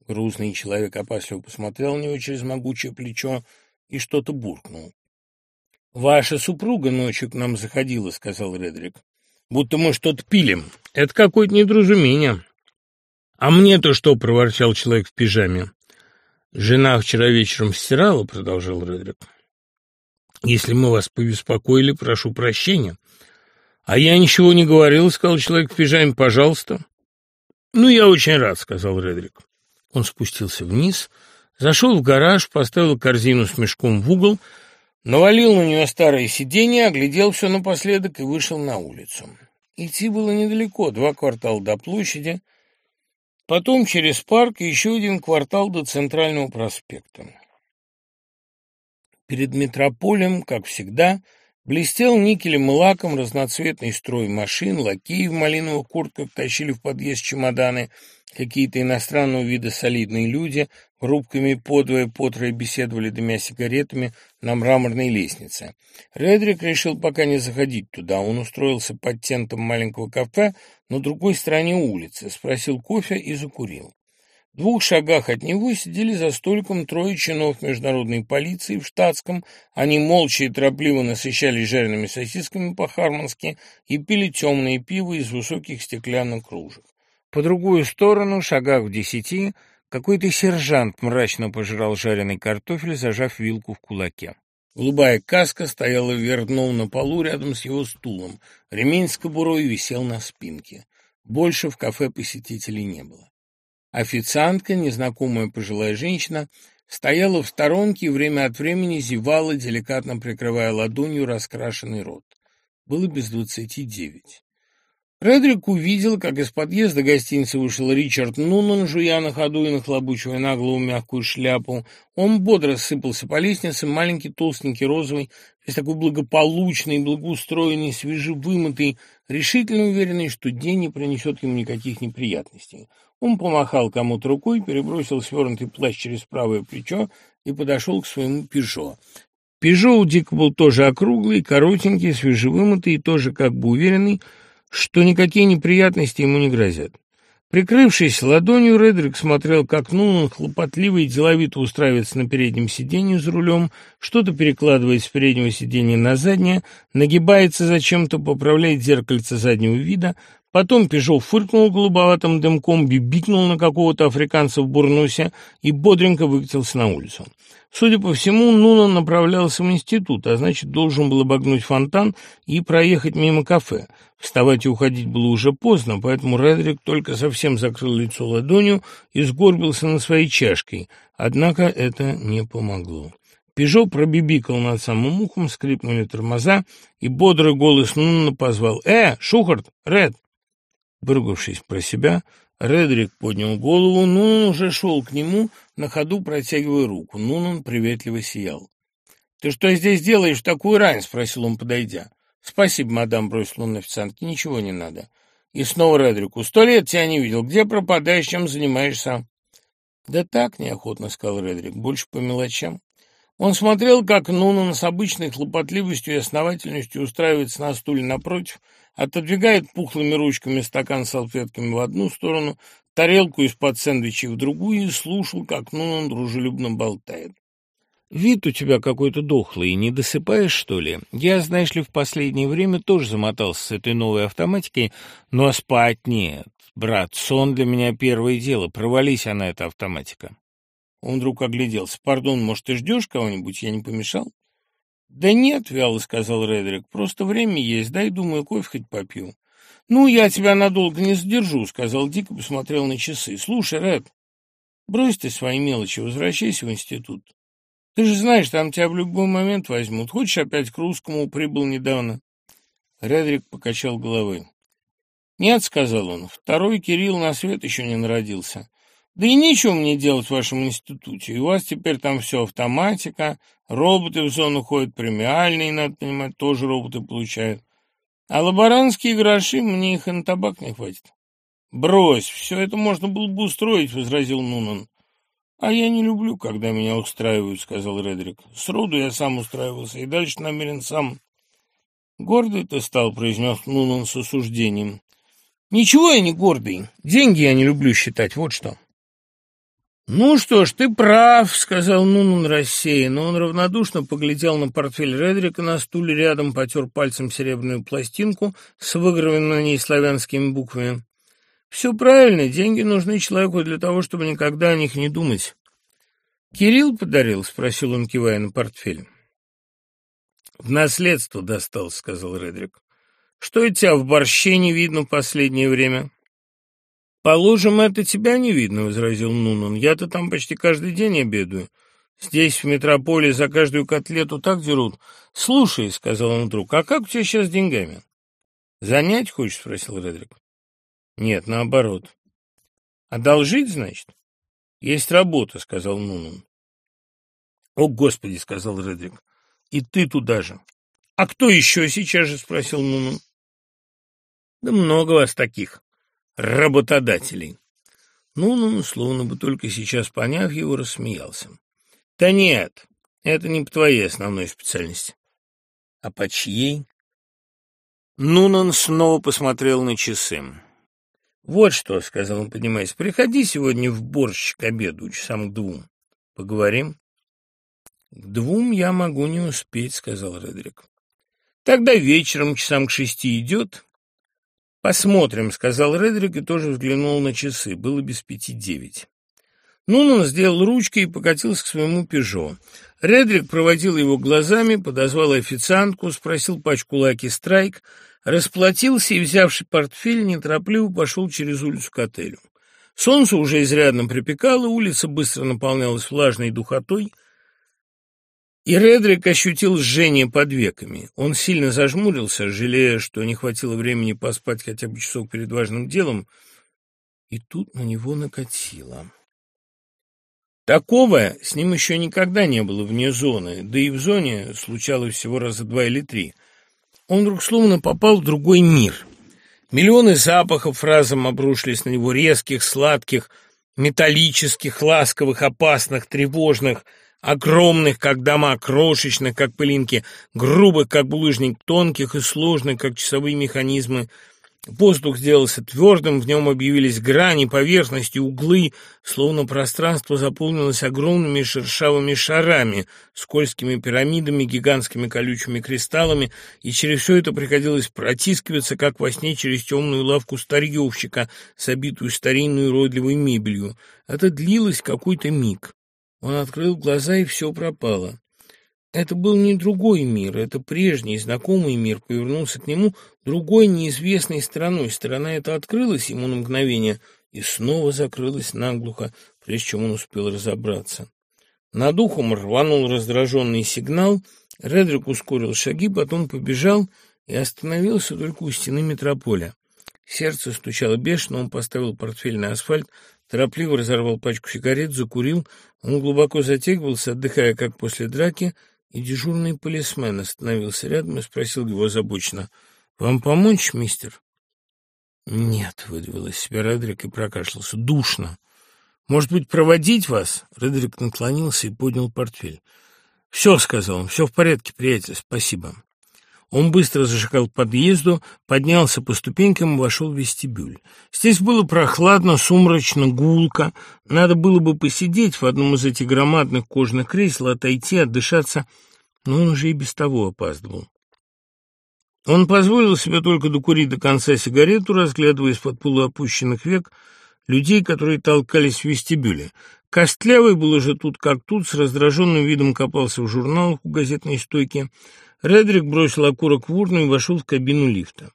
Грузный человек опасливо посмотрел на него через могучее плечо и что-то буркнул. «Ваша супруга ночью к нам заходила», — сказал Редрик будто мы что-то пилим. Это какое-то недоразумение. А мне-то что, проворчал человек в пижаме. Жена вчера вечером стирала, продолжал Редрик. Если мы вас побеспокоили, прошу прощения. А я ничего не говорил, сказал человек в пижаме, пожалуйста. Ну, я очень рад, сказал Редрик. Он спустился вниз, зашел в гараж, поставил корзину с мешком в угол, Навалил на нее старое сиденье, оглядел все напоследок и вышел на улицу. Идти было недалеко, два квартала до площади, потом через парк и еще один квартал до центрального проспекта. Перед метрополем, как всегда, блестел никелем и лаком разноцветный строй машин, лакеи в малиновых куртках тащили в подъезд чемоданы — Какие-то иностранного вида солидные люди группками подвое потрое беседовали, дымя сигаретами, на мраморной лестнице. Редрик решил пока не заходить туда. Он устроился под тентом маленького кафе на другой стороне улицы, спросил кофе и закурил. В двух шагах от него сидели за столиком трое чинов международной полиции в штатском. Они молча и торопливо насыщались жареными сосисками по-хармански и пили темное пиво из высоких стеклянных кружек. По другую сторону, шагах в десяти, какой-то сержант мрачно пожирал жареный картофель, зажав вилку в кулаке. Голубая каска стояла вверх на полу рядом с его стулом. Ремень с кобурой висел на спинке. Больше в кафе посетителей не было. Официантка, незнакомая пожилая женщина, стояла в сторонке и время от времени зевала, деликатно прикрывая ладонью раскрашенный рот. Было без двадцати девять. Редрик увидел, как из подъезда гостиницы вышел Ричард Нунан, жуя на ходу и нахлобучивая на голову мягкую шляпу. Он бодро сыпался по лестнице, маленький, толстенький, розовый, весь такой благополучный, благоустроенный, свежевымытый, решительно уверенный, что день не принесет ему никаких неприятностей. Он помахал кому-то рукой, перебросил свернутый плащ через правое плечо и подошел к своему «Пежо». «Пежо» у Дика был тоже округлый, коротенький, свежевымытый и тоже как бы уверенный, что никакие неприятности ему не грозят. Прикрывшись ладонью, Редрик смотрел, как Нунан хлопотливо и деловито устраивается на переднем сиденье за рулем, что-то перекладывает с переднего сиденья на заднее, нагибается зачем-то, поправляет зеркальце заднего вида, потом Пежо фыркнул голубоватым дымком, бибикнул на какого-то африканца в бурнусе и бодренько выкатился на улицу. Судя по всему, Нунан направлялся в институт, а значит, должен был обогнуть фонтан и проехать мимо кафе. Вставать и уходить было уже поздно, поэтому Редрик только совсем закрыл лицо ладонью и сгорбился на своей чашкой. Однако это не помогло. Пежо пробибикал над самым ухом, скрипнули тормоза, и бодрый голос Нунна позвал «Э, Шухарт, Ред!» Выругавшись про себя, Редрик поднял голову, Нунан уже шел к нему, на ходу протягивая руку. Нунан приветливо сиял. «Ты что здесь делаешь такую рань?» — спросил он, подойдя. «Спасибо, мадам», — бросил он официантке, — «ничего не надо». И снова Редрику. «Сто лет тебя не видел. Где пропадаешь, чем занимаешься?» «Да так», — неохотно сказал Редрик, — «больше по мелочам». Он смотрел, как Нунан с обычной хлопотливостью и основательностью устраивается на стуле напротив, отодвигает пухлыми ручками стакан с салфетками в одну сторону, тарелку из-под сэндвичей в другую и слушал, как Нунан дружелюбно болтает. «Вид у тебя какой-то дохлый, не досыпаешь, что ли? Я, знаешь ли, в последнее время тоже замотался с этой новой автоматикой, но спать нет. Брат, сон для меня первое дело, провались она, эта автоматика». Он вдруг огляделся. «Пардон, может, ты ждешь кого-нибудь? Я не помешал?» «Да нет», — вяло сказал Редрик, — «просто время есть, дай, думаю, кофе хоть попью». «Ну, я тебя надолго не задержу», — сказал Дик и посмотрел на часы. «Слушай, Ред, брось ты свои мелочи, возвращайся в институт. Ты же знаешь, там тебя в любой момент возьмут. Хочешь, опять к русскому прибыл недавно?» Редрик покачал головой. «Нет», — сказал он, — «второй Кирилл на свет еще не народился. Да и нечего мне делать в вашем институте. И у вас теперь там все автоматика, роботы в зону ходят, премиальные, надо понимать, тоже роботы получают. А лаборантские гроши, мне их и на табак не хватит. «Брось, все это можно было бы устроить», — возразил Нунан. «А я не люблю, когда меня устраивают», — сказал Редрик. «Сроду я сам устраивался, и дальше намерен сам». «Гордый ты стал», — произнес Нунан с осуждением. «Ничего я не гордый. Деньги я не люблю считать, вот что». «Ну что ж, ты прав», — сказал Нунан рассеянно. Он равнодушно поглядел на портфель Редрика на стуле рядом, потер пальцем серебряную пластинку с выгравленными на ней славянскими буквами. «Все правильно, деньги нужны человеку для того, чтобы никогда о них не думать». «Кирилл подарил?» — спросил он, кивая на портфель. «В наследство достал», — сказал Редрик. «Что у тебя в борще не видно последнее время?» «Положим, это тебя не видно», — возразил Нунан. «Я-то там почти каждый день обедаю. Здесь, в метрополии, за каждую котлету так дерут. Слушай», — сказал он вдруг, — «а как у тебя сейчас с деньгами?» «Занять хочешь?» — спросил Редрик. «Нет, наоборот». «Одолжить, значит?» «Есть работа», — сказал Нунан. «О, Господи!» — сказал Редрик. «И ты туда же». «А кто еще сейчас же?» — спросил Нунан. «Да много вас таких», работодателей. Ну, ну, словно бы только сейчас поняв его, рассмеялся. Да нет, это не по твоей основной специальности. А по чьей? Нунан снова посмотрел на часы. «Вот что», — сказал он, поднимаясь, — «приходи сегодня в борщ к обеду, часам к двум. Поговорим?» «К двум я могу не успеть», — сказал Редрик. «Тогда вечером часам к шести идет, «Посмотрим», — сказал Редрик и тоже взглянул на часы. Было без пяти девять. Нунан сделал ручкой и покатился к своему «Пежо». Редрик проводил его глазами, подозвал официантку, спросил пачку лаки «Страйк», расплатился и, взявший портфель, неторопливо пошел через улицу к отелю. Солнце уже изрядно припекало, улица быстро наполнялась влажной духотой — и Редрик ощутил жжение под веками. Он сильно зажмурился, жалея, что не хватило времени поспать хотя бы часок перед важным делом, и тут на него накатило. Такого с ним еще никогда не было вне зоны, да и в зоне случалось всего раза два или три. Он вдруг словно попал в другой мир. Миллионы запахов разом обрушились на него, резких, сладких, металлических, ласковых, опасных, тревожных — огромных, как дома, крошечных, как пылинки, грубых, как булыжник, тонких и сложных, как часовые механизмы. Воздух сделался твердым, в нем объявились грани, поверхности, углы, словно пространство заполнилось огромными шершавыми шарами, скользкими пирамидами, гигантскими колючими кристаллами, и через все это приходилось протискиваться, как во сне через темную лавку старьевщика, с обитую старинную уродливой мебелью. Это длилось какой-то миг. Он открыл глаза, и все пропало. Это был не другой мир, это прежний, знакомый мир повернулся к нему другой неизвестной стороной. Сторона эта открылась ему на мгновение и снова закрылась наглухо, прежде чем он успел разобраться. Над ухом рванул раздраженный сигнал, Редрик ускорил шаги, потом побежал и остановился только у стены метрополя. Сердце стучало бешено, он поставил портфель на асфальт, торопливо разорвал пачку сигарет, закурил, он глубоко затягивался, отдыхая, как после драки, и дежурный полисмен остановился рядом и спросил его озабоченно. «Вам помочь, мистер?» «Нет», — выдавил из себя Редрик и прокашлялся. «Душно. Может быть, проводить вас?» Редрик наклонился и поднял портфель. «Все», — сказал он, — «все в порядке, приятель, спасибо». Он быстро зашагал к подъезду, поднялся по ступенькам и вошел в вестибюль. Здесь было прохладно, сумрачно, гулко. Надо было бы посидеть в одном из этих громадных кожаных кресел, отойти, отдышаться, но он уже и без того опаздывал. Он позволил себе только докурить до конца сигарету, разглядывая из-под полуопущенных век людей, которые толкались в вестибюле. Костлявый был уже тут как тут, с раздраженным видом копался в журналах у газетной стойки. Редрик бросил окурок в урну и вошел в кабину лифта.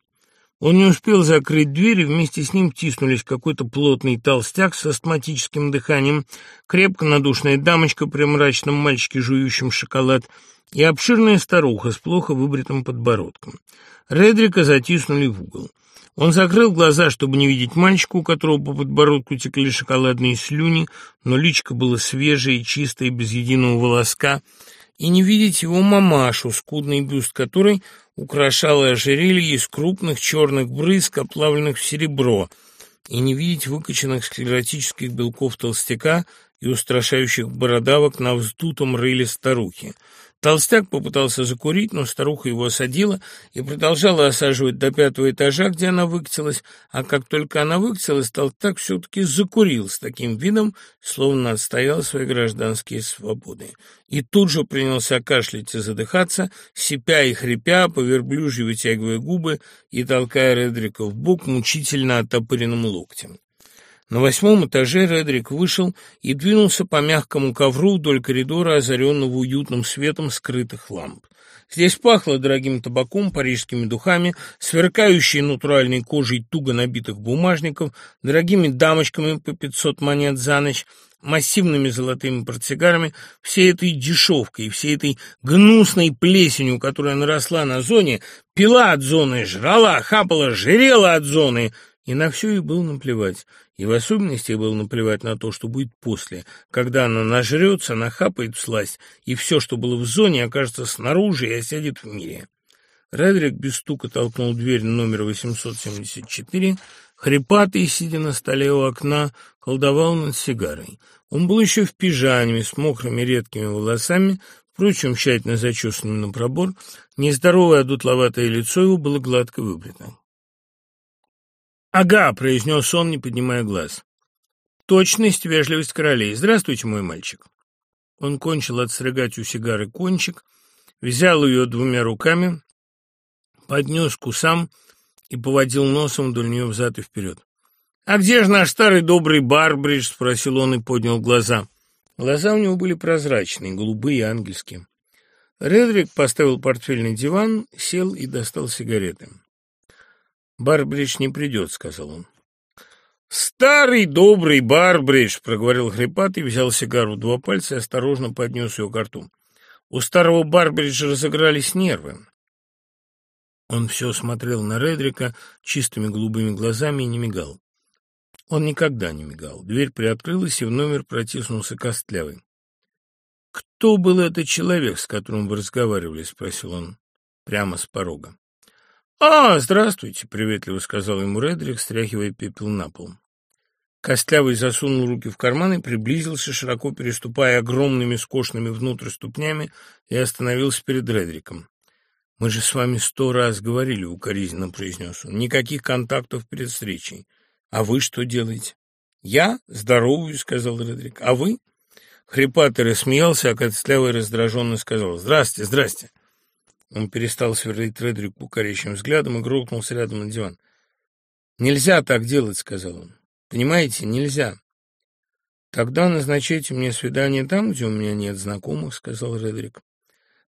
Он не успел закрыть дверь, и вместе с ним втиснулись какой-то плотный толстяк с астматическим дыханием, крепко надушная дамочка при мрачном мальчике, жующем шоколад, и обширная старуха с плохо выбритым подбородком. Редрика затиснули в угол. Он закрыл глаза, чтобы не видеть мальчика, у которого по подбородку текли шоколадные слюни, но личико было свежее чистое, без единого волоска, и не видеть его мамашу, скудный бюст которой украшало ожерелье из крупных черных брызг, оплавленных в серебро, и не видеть выкачанных склеротических белков толстяка и устрашающих бородавок на вздутом рыле старухи. Толстяк попытался закурить, но старуха его осадила и продолжала осаживать до пятого этажа, где она выкатилась, а как только она выкатилась, толстяк все-таки закурил с таким видом, словно отстоял свои гражданские свободы. И тут же принялся кашлять и задыхаться, сипя и хрипя, по вытягивая губы и толкая Редрика в бок мучительно оттопыренным локтем. На восьмом этаже Редрик вышел и двинулся по мягкому ковру вдоль коридора, озаренного уютным светом скрытых ламп. Здесь пахло дорогим табаком, парижскими духами, сверкающей натуральной кожей туго набитых бумажников, дорогими дамочками по пятьсот монет за ночь, массивными золотыми портсигарами, всей этой дешевкой, всей этой гнусной плесенью, которая наросла на зоне, пила от зоны, жрала, хапала, жрела от зоны, и на все ей было наплевать. И в особенности было наплевать на то, что будет после, когда она нажрется, нахапает всласть, и все, что было в зоне, окажется снаружи и осядет в мире. Редрик без стука толкнул дверь номер 874, хрипатый, сидя на столе у окна, колдовал над сигарой. Он был еще в пижаме, с мокрыми редкими волосами, впрочем, тщательно зачесанным на пробор, нездоровое одутловатое лицо его было гладко выбрито. «Ага», — произнес он, не поднимая глаз. «Точность, вежливость королей. Здравствуйте, мой мальчик». Он кончил отсрыгать у сигары кончик, взял ее двумя руками, поднес к усам и поводил носом вдоль нее взад и вперед. «А где же наш старый добрый Барбридж?» — спросил он и поднял глаза. Глаза у него были прозрачные, голубые, ангельские. Редрик поставил портфель на диван, сел и достал сигареты. «Барбридж не придет», — сказал он. «Старый добрый Барбридж!» — проговорил хрипатый, взял сигару в два пальца и осторожно поднес ее к рту. У старого Барбриджа разыгрались нервы. Он все смотрел на Редрика чистыми голубыми глазами и не мигал. Он никогда не мигал. Дверь приоткрылась, и в номер протиснулся Костлявый. «Кто был этот человек, с которым вы разговаривали?» — спросил он прямо с порога. «А, здравствуйте», — приветливо сказал ему Редрик, стряхивая пепел на пол. Костлявый засунул руки в карман и приблизился, широко переступая огромными скошенными внутрь ступнями, и остановился перед Редриком. «Мы же с вами сто раз говорили», — укоризненно произнес он. «Никаких контактов перед встречей. А вы что делаете?» «Я здоровую», — сказал Редрик. «А вы?» Хрипатый рассмеялся, а Костлявый раздраженно сказал. «Здрасте, здрасте». Он перестал сверлить Редрику корящим взглядом и грохнулся рядом на диван. «Нельзя так делать», — сказал он. «Понимаете, нельзя». «Тогда назначайте мне свидание там, где у меня нет знакомых», — сказал Редрик.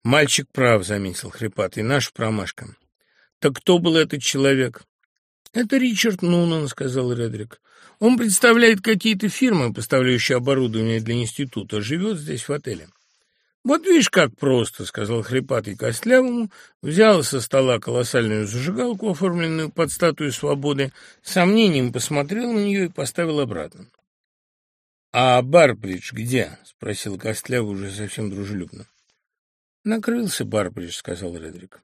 «Мальчик прав», — заметил хрипатый, — «наш промашка». «Так кто был этот человек?» «Это Ричард Нунан», — сказал Редрик. «Он представляет какие-то фирмы, поставляющие оборудование для института, живет здесь в отеле». «Вот видишь, как просто», — сказал хрипатый костлявому, взял со стола колоссальную зажигалку, оформленную под статую свободы, сомнением посмотрел на нее и поставил обратно. «А Барбридж где?» — спросил Костлявый уже совсем дружелюбно. «Накрылся Барбридж», — сказал Редрик.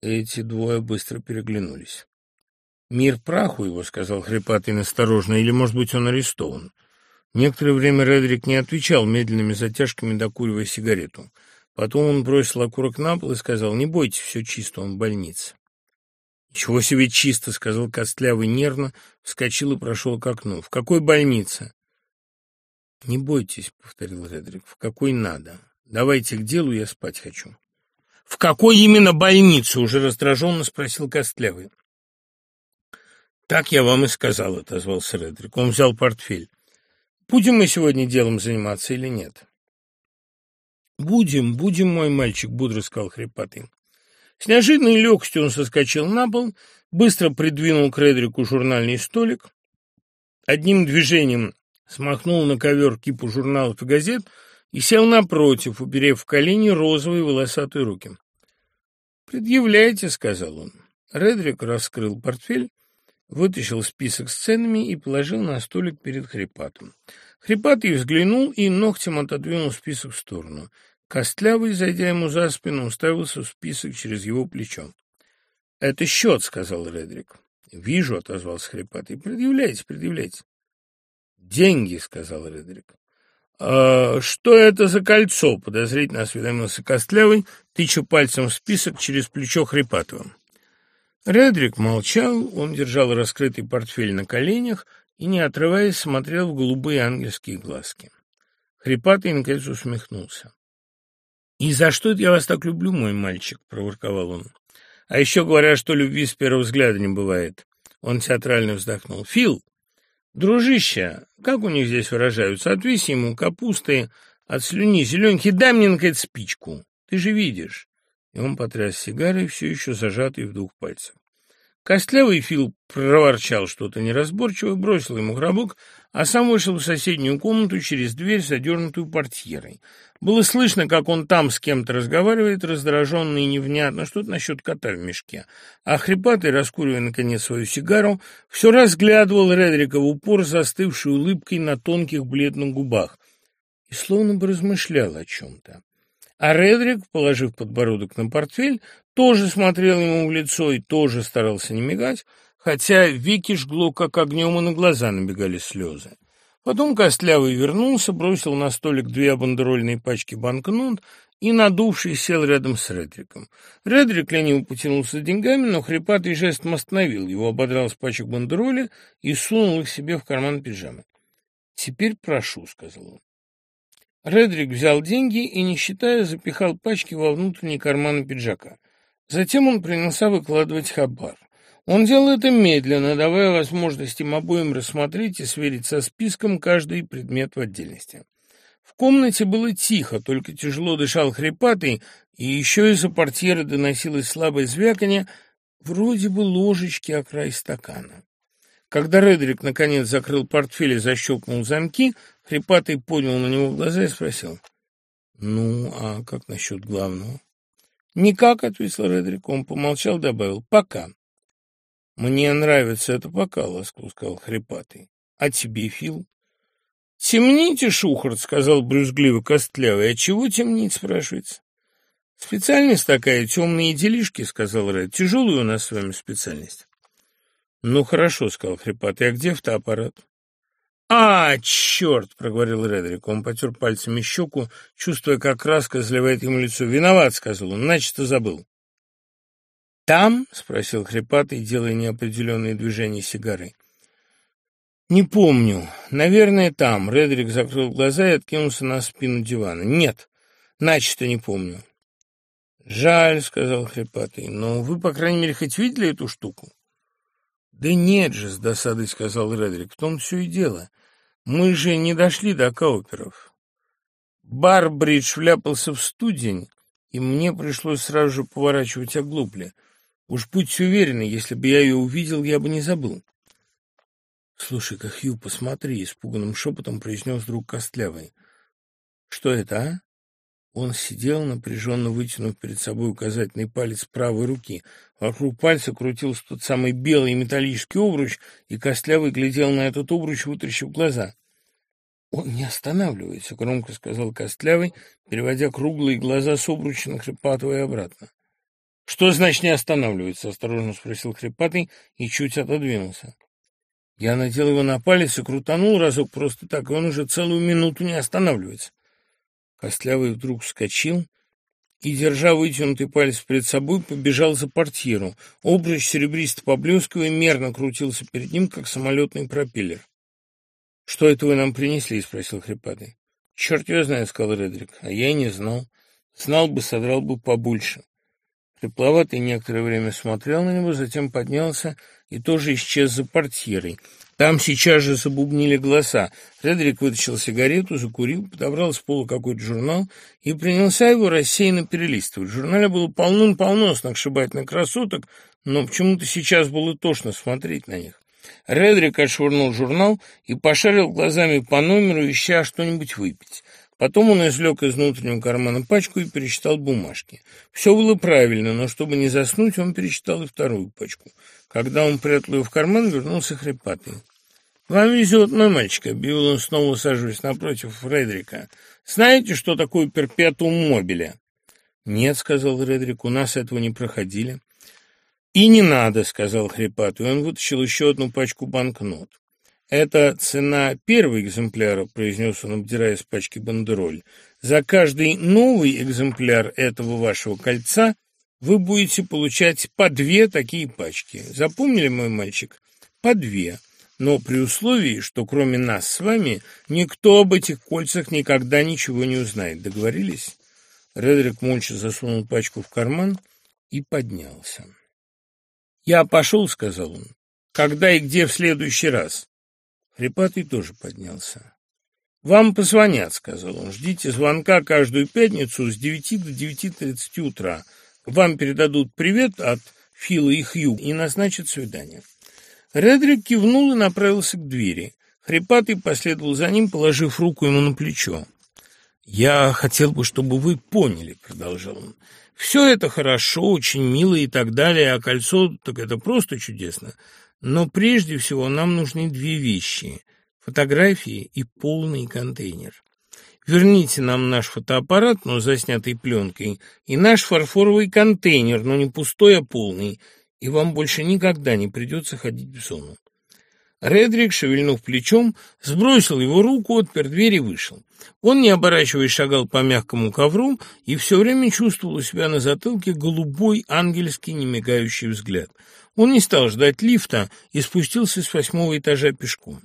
Эти двое быстро переглянулись. «Мир праху его», — сказал хрипатый насторожно, — «или, может быть, он арестован». Некоторое время Редрик не отвечал, медленными затяжками докуривая сигарету. Потом он бросил окурок на пол и сказал, «Не бойтесь, все чисто, он в больнице». «Чего себе чисто», — сказал Костлявый нервно, вскочил и прошел к окну. «В какой больнице?» «Не бойтесь», — повторил Редрик, — «в какой надо. Давайте к делу, я спать хочу». «В какой именно больнице?» — уже раздраженно спросил Костлявый. «Так я вам и сказал», — отозвался Редрик. Он взял портфель. «Будем мы сегодня делом заниматься или нет?» «Будем, будем, мой мальчик», — бодро сказал хрипатый. С неожиданной легкостью он соскочил на пол, быстро придвинул к Редрику журнальный столик, одним движением смахнул на ковер кипу журналов и газет и сел напротив, уперев в колени розовые волосатые руки. «Предъявляйте», — сказал он. Редрик раскрыл портфель, вытащил список с ценами и положил на столик перед Хрипатом. Хрипатый взглянул и ногтем отодвинул список в сторону. Костлявый, зайдя ему за спину, уставился в список через его плечо. — Это счет, — сказал Редрик. — Вижу, — отозвался Хрипатый. — Предъявляйте, предъявляйте. — Деньги, — сказал Редрик. «А что это за кольцо?» — подозрительно осведомился Костлявый, тыча пальцем в список через плечо Хрипатова. Редрик молчал, он держал раскрытый портфель на коленях и, не отрываясь, смотрел в голубые ангельские глазки. Хрипатый, наконец, усмехнулся. «И за что это я вас так люблю, мой мальчик?» — проворковал он. «А еще говорят, что любви с первого взгляда не бывает». Он театрально вздохнул. «Фил, дружище, как у них здесь выражаются, отвеси ему капусты от слюни зеленки, дай мне, наконец, спичку. Ты же видишь». И он потряс сигарой, все еще зажатой в двух пальцах. Костлявый Фил проворчал что-то неразборчивое, бросил ему гробок, а сам вышел в соседнюю комнату через дверь, задернутую портьерой. Было слышно, как он там с кем-то разговаривает, раздраженно и невнятно, что-то насчет кота в мешке. А хрипатый, раскуривая, наконец, свою сигару, все разглядывал Редрика в упор, застывшей улыбкой на тонких бледных губах, и словно бы размышлял о чем-то. А Редрик, положив подбородок на портфель, тоже смотрел ему в лицо и тоже старался не мигать, хотя веки жгло, как огнем, и на глаза набегали слезы. Потом Костлявый вернулся, бросил на столик две бандерольные пачки банкнот и, надувшись, сел рядом с Редриком. Редрик лениво потянулся с деньгами, но хрипатый жестом остановил его, ободрал с пачек бандероли и сунул их себе в карман пиджамы. «Теперь прошу», — сказал он. Редрик взял деньги и, не считая, запихал пачки во внутренний карман пиджака. Затем он принялся выкладывать хабар. Он делал это медленно, давая возможность им обоим рассмотреть и сверить со списком каждый предмет в отдельности. В комнате было тихо, только тяжело дышал хрипатый, и еще из-за портьеры доносилось слабое звяканье, вроде бы ложечки о край стакана. Когда Редрик наконец закрыл портфель и защелкнул замки, Хрипатый поднял на него глаза и спросил. «Ну, а как насчет главного?» «Никак», — ответил Редрик. Он помолчал, добавил. «Пока». «Мне нравится это пока», — ласково сказал Хрипатый. «А тебе, Фил?» «Темните, Шухарт», — сказал брюзгливо Костлявый. «А чего темнить?» — спрашивается. «Специальность такая, темные делишки», — сказал Ред. «Тяжелая у нас с вами специальность». «Ну, хорошо», — сказал Хрипатый. «А где фотоаппарат?» «А, черт!» — проговорил Редрик. Он потер пальцами щеку, чувствуя, как краска заливает ему лицо. «Виноват», — сказал он, — «начисто забыл». «Там?» — спросил хрипатый, делая неопределенные движения сигарой. «Не помню. Наверное, там». Редрик закрыл глаза и откинулся на спину дивана. «Нет, начисто не помню». «Жаль», — сказал хрипатый, — «но вы, по крайней мере, хоть видели эту штуку?» «Да нет же», — с досадой сказал Редрик, — «в том все и дело. Мы же не дошли до кауперов. Барбридж вляпался в студень, и мне пришлось сразу же поворачивать оглобли. Уж будьте уверены, если бы я ее увидел, я бы не забыл. «Слушай-ка, посмотри!» — испуганным шепотом произнес друг Костлявый. «Что это, а?» Он сидел, напряженно вытянув перед собой указательный палец правой руки. Вокруг пальца крутился тот самый белый металлический обруч, и Костлявый глядел на этот обруч, вытрящив глаза. «Он не останавливается», — громко сказал Костлявый, переводя круглые глаза с обруча на Хрипатова и обратно. «Что значит не останавливается?» — осторожно спросил Хрипатый и чуть отодвинулся. Я надел его на палец и крутанул разок просто так, и он уже целую минуту не останавливается. Костлявый вдруг вскочил и, держа вытянутый палец перед собой, побежал за портьеру. Обруч серебристо поблескивая мерно крутился перед ним, как самолетный пропеллер. — Что это вы нам принесли? — спросил Хрипатый. — Черт его знает, — сказал Редрик, — а я и не знал. Знал бы, содрал бы побольше. Хрипловатый некоторое время смотрел на него, затем поднялся и тоже исчез за портьерой. Там сейчас же забубнили голоса. Редрик вытащил сигарету, закурил, подобрал с пола какой-то журнал и принялся его рассеянно перелистывать. В журнале было полным-полно сногсшибательных красоток, но почему-то сейчас было тошно смотреть на них. Редрик отшвырнул журнал и пошарил глазами по номеру, ища что-нибудь выпить. Потом он извлек из внутреннего кармана пачку и пересчитал бумажки. Все было правильно, но чтобы не заснуть, он пересчитал и вторую пачку. Когда он прятал ее в карман, вернулся хрипатый. «Вам везет, мой мальчик», — объявил он, снова усаживаясь напротив Фредерика. «Знаете, что такое перпетум мобиля?» «Нет», — сказал Фредерик, — «у нас этого не проходили». «И не надо», — сказал хрипатый. Он вытащил еще одну пачку банкнот. «Это цена первого экземпляра», — произнес он, обдирая с пачки бандероль. «За каждый новый экземпляр этого вашего кольца вы будете получать по две такие пачки. Запомнили, мой мальчик? По две. Но при условии, что кроме нас с вами никто об этих кольцах никогда ничего не узнает. Договорились?» Редрик молча засунул пачку в карман и поднялся. «Я пошел», — сказал он. «Когда и где в следующий раз?» Хрипатый тоже поднялся. «Вам позвонят», — сказал он. «Ждите звонка каждую пятницу с девяти до девяти тридцати утра. Вам передадут привет от Фила и Хью и назначат свидание». Редрик кивнул и направился к двери. Хрипатый последовал за ним, положив руку ему на плечо. «Я хотел бы, чтобы вы поняли», — продолжал он. «Все это хорошо, очень мило и так далее, а кольцо, так это просто чудесно. Но прежде всего нам нужны две вещи — фотографии и полный контейнер. Верните нам наш фотоаппарат, но заснятый пленкой, и наш фарфоровый контейнер, но не пустой, а полный, и вам больше никогда не придется ходить в зону. Редрик, шевельнув плечом, сбросил его руку, отпер дверь и вышел. Он, не оборачиваясь, шагал по мягкому ковру и все время чувствовал у себя на затылке голубой ангельский немигающий взгляд. Он не стал ждать лифта и спустился с восьмого этажа пешком.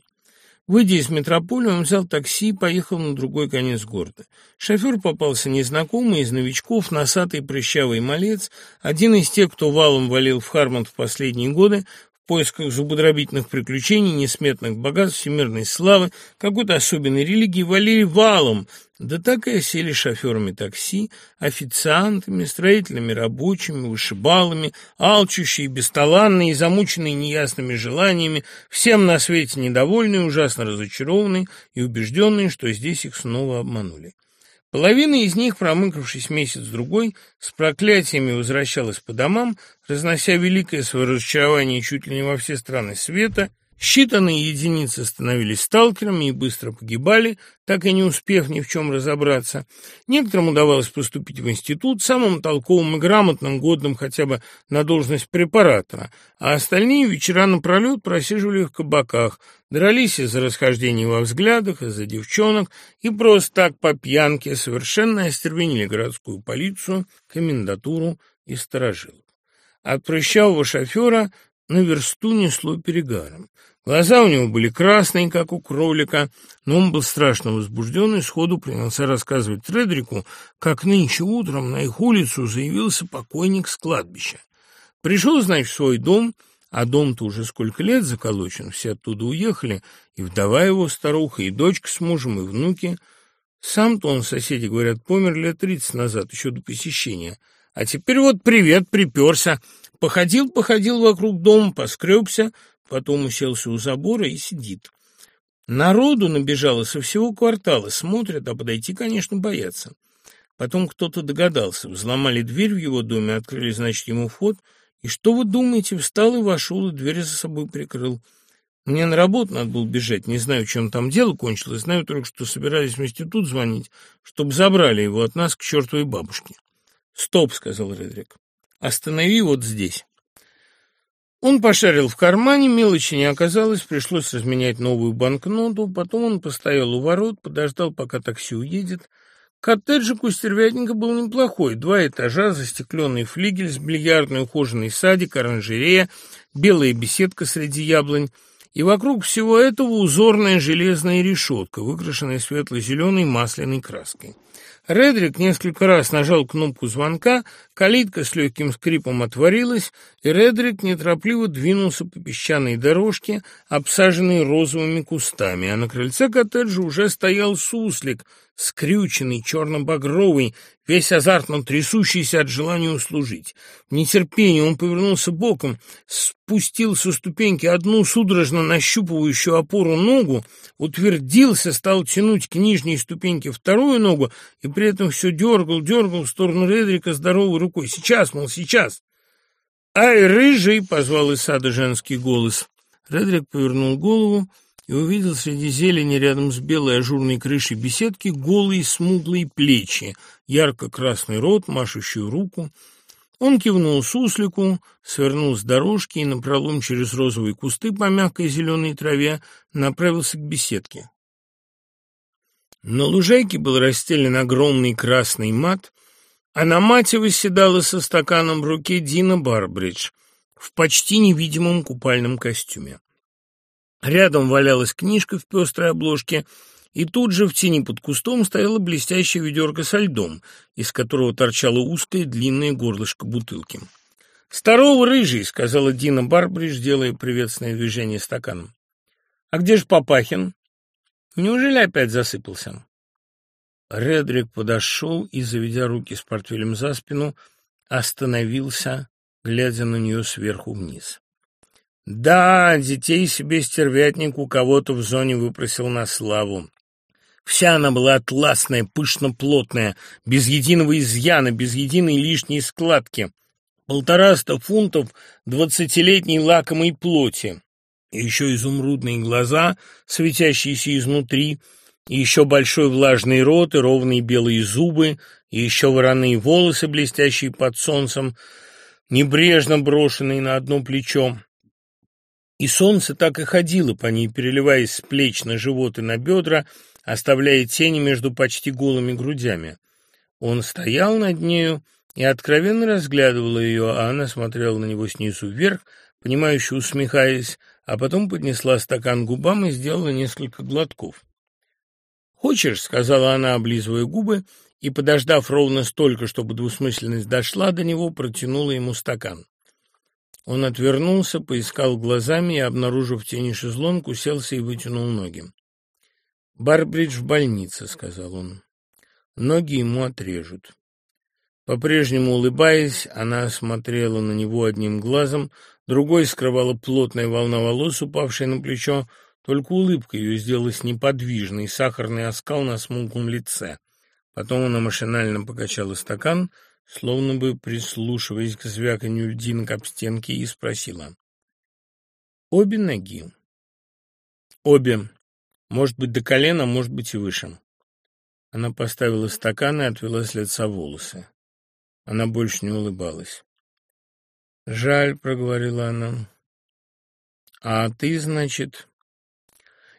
Выйдя из метрополии, он взял такси и поехал на другой конец города. Шофер попался незнакомый, из новичков, носатый прыщавый малец, один из тех, кто валом валил в Хармонд в последние годы, в поисках зубодробительных приключений, несметных богатств, всемирной славы, какой-то особенной религии, валили валом, да так и осели шоферами такси, официантами, строительными рабочими, вышибалами, алчущие, бесталанные, замученные неясными желаниями, всем на свете недовольные, ужасно разочарованные и убежденные, что здесь их снова обманули. Половина из них, промыкавшись месяц-другой, с проклятиями возвращалась по домам, разнося великое свое разочарование чуть ли не во все страны света – Считанные единицы становились сталкерами и быстро погибали, так и не успев ни в чем разобраться. Некоторым удавалось поступить в институт, самым толковым и грамотным, годным хотя бы на должность препаратора, а остальные вечера напролет просиживали в кабаках, дрались из-за расхождений во взглядах, из-за девчонок и просто так по пьянке совершенно остервенили городскую полицию, комендатуру и сторожилов. От прыщавого шофера на версту несло перегаром. Глаза у него были красные, как у кролика, но он был страшно возбужден и сходу принялся рассказывать Фредерику, как нынче утром на их улицу заявился покойник с кладбища. Пришел, значит, в свой дом, а дом-то уже сколько лет заколочен, все оттуда уехали, и вдова его старуха, и дочка с мужем, и внуки. Сам-то он, соседи говорят, помер лет тридцать назад, еще до посещения. А теперь вот привет, приперся. Походил, походил вокруг дома, поскребся, потом уселся у забора и сидит. Народу набежало со всего квартала, смотрят, а подойти, конечно, боятся. Потом кто-то догадался, взломали дверь в его доме, открыли, значит, ему вход, и что вы думаете, встал и вошел, и дверь за собой прикрыл. Мне на работу надо было бежать, не знаю, чем там дело кончилось, знаю только, что собирались в институт звонить, чтобы забрали его от нас к чертовой бабушке. «Стоп», — сказал Редрик, — «останови вот здесь». Он пошарил в кармане, мелочи не оказалось, пришлось разменять новую банкноту, потом он постоял у ворот, подождал, пока такси уедет. Коттеджик у стервятника был неплохой, два этажа, застекленный флигель с бильярдной ухоженный садик, оранжерея, белая беседка среди яблонь, и вокруг всего этого узорная железная решетка, выкрашенная светло-зеленой масляной краской. Редрик несколько раз нажал кнопку звонка, калитка с легким скрипом отворилась, и Редрик неторопливо двинулся по песчаной дорожке, обсаженной розовыми кустами, а на крыльце коттеджа уже стоял суслик, скрюченный, черно-багровый, весь азартно трясущийся от желания услужить. В нетерпении он повернулся боком, спустил со ступеньки одну судорожно нащупывающую опору ногу, утвердился, стал тянуть к нижней ступеньке вторую ногу и при этом все дергал, дергал в сторону Редрика здоровой рукой. «Сейчас, мол, сейчас!» «Ай, рыжий!» — позвал из сада женский голос. Редрик повернул голову и увидел среди зелени рядом с белой ажурной крышей беседки голые смуглые плечи, ярко-красный рот, машущую руку. Он кивнул суслику, свернул с дорожки и напролом через розовые кусты по мягкой зеленой траве направился к беседке. На лужайке был расстелен огромный красный мат, а на мате восседала со стаканом в руке Дина Барбридж в почти невидимом купальном костюме. Рядом валялась книжка в пестрой обложке, и тут же в тени под кустом стояла блестящая ведерко со льдом, из которого торчало узкое длинное горлышко бутылки. «Здорово, рыжий!» — сказала Дина Барбридж, делая приветственное движение стаканом. «А где же Папахин? Неужели опять засыпался?» Редрик подошел и, заведя руки с портфелем за спину, остановился, глядя на нее сверху вниз. Да, детей себе стервятник у кого-то в зоне выпросил на славу. Вся она была атласная, пышно-плотная, без единого изъяна, без единой лишней складки. Полтораста фунтов двадцатилетней лакомой плоти. И еще изумрудные глаза, светящиеся изнутри, и еще большой влажный рот и ровные белые зубы, и еще вороные волосы, блестящие под солнцем, небрежно брошенные на одно плечо. И солнце так и ходило по ней, переливаясь с плеч на живот и на бедра, оставляя тени между почти голыми грудями. Он стоял над нею и откровенно разглядывал ее, а она смотрела на него снизу вверх, понимающе усмехаясь, а потом поднесла стакан губам и сделала несколько глотков. «Хочешь?» — сказала она, облизывая губы, и, подождав ровно столько, чтобы двусмысленность дошла до него, протянула ему стакан. Он отвернулся, поискал глазами и, обнаружив в тени шезлонг, уселся и вытянул ноги. «Барбридж в больнице», — сказал он. «Ноги ему отрежут». По-прежнему улыбаясь, она смотрела на него одним глазом, другой скрывала плотная волна волос, упавшая на плечо, только улыбка ее сделалась неподвижной, сахарный оскал на смуглом лице. Потом она машинально покачала стакан — словно бы прислушиваясь к звяканью льдинок об стенки, и спросила. «Обе ноги?» «Обе. Может быть, до колена, может быть, и выше». Она поставила стакан и отвела с лица волосы. Она больше не улыбалась. «Жаль», — проговорила она. «А ты, значит...»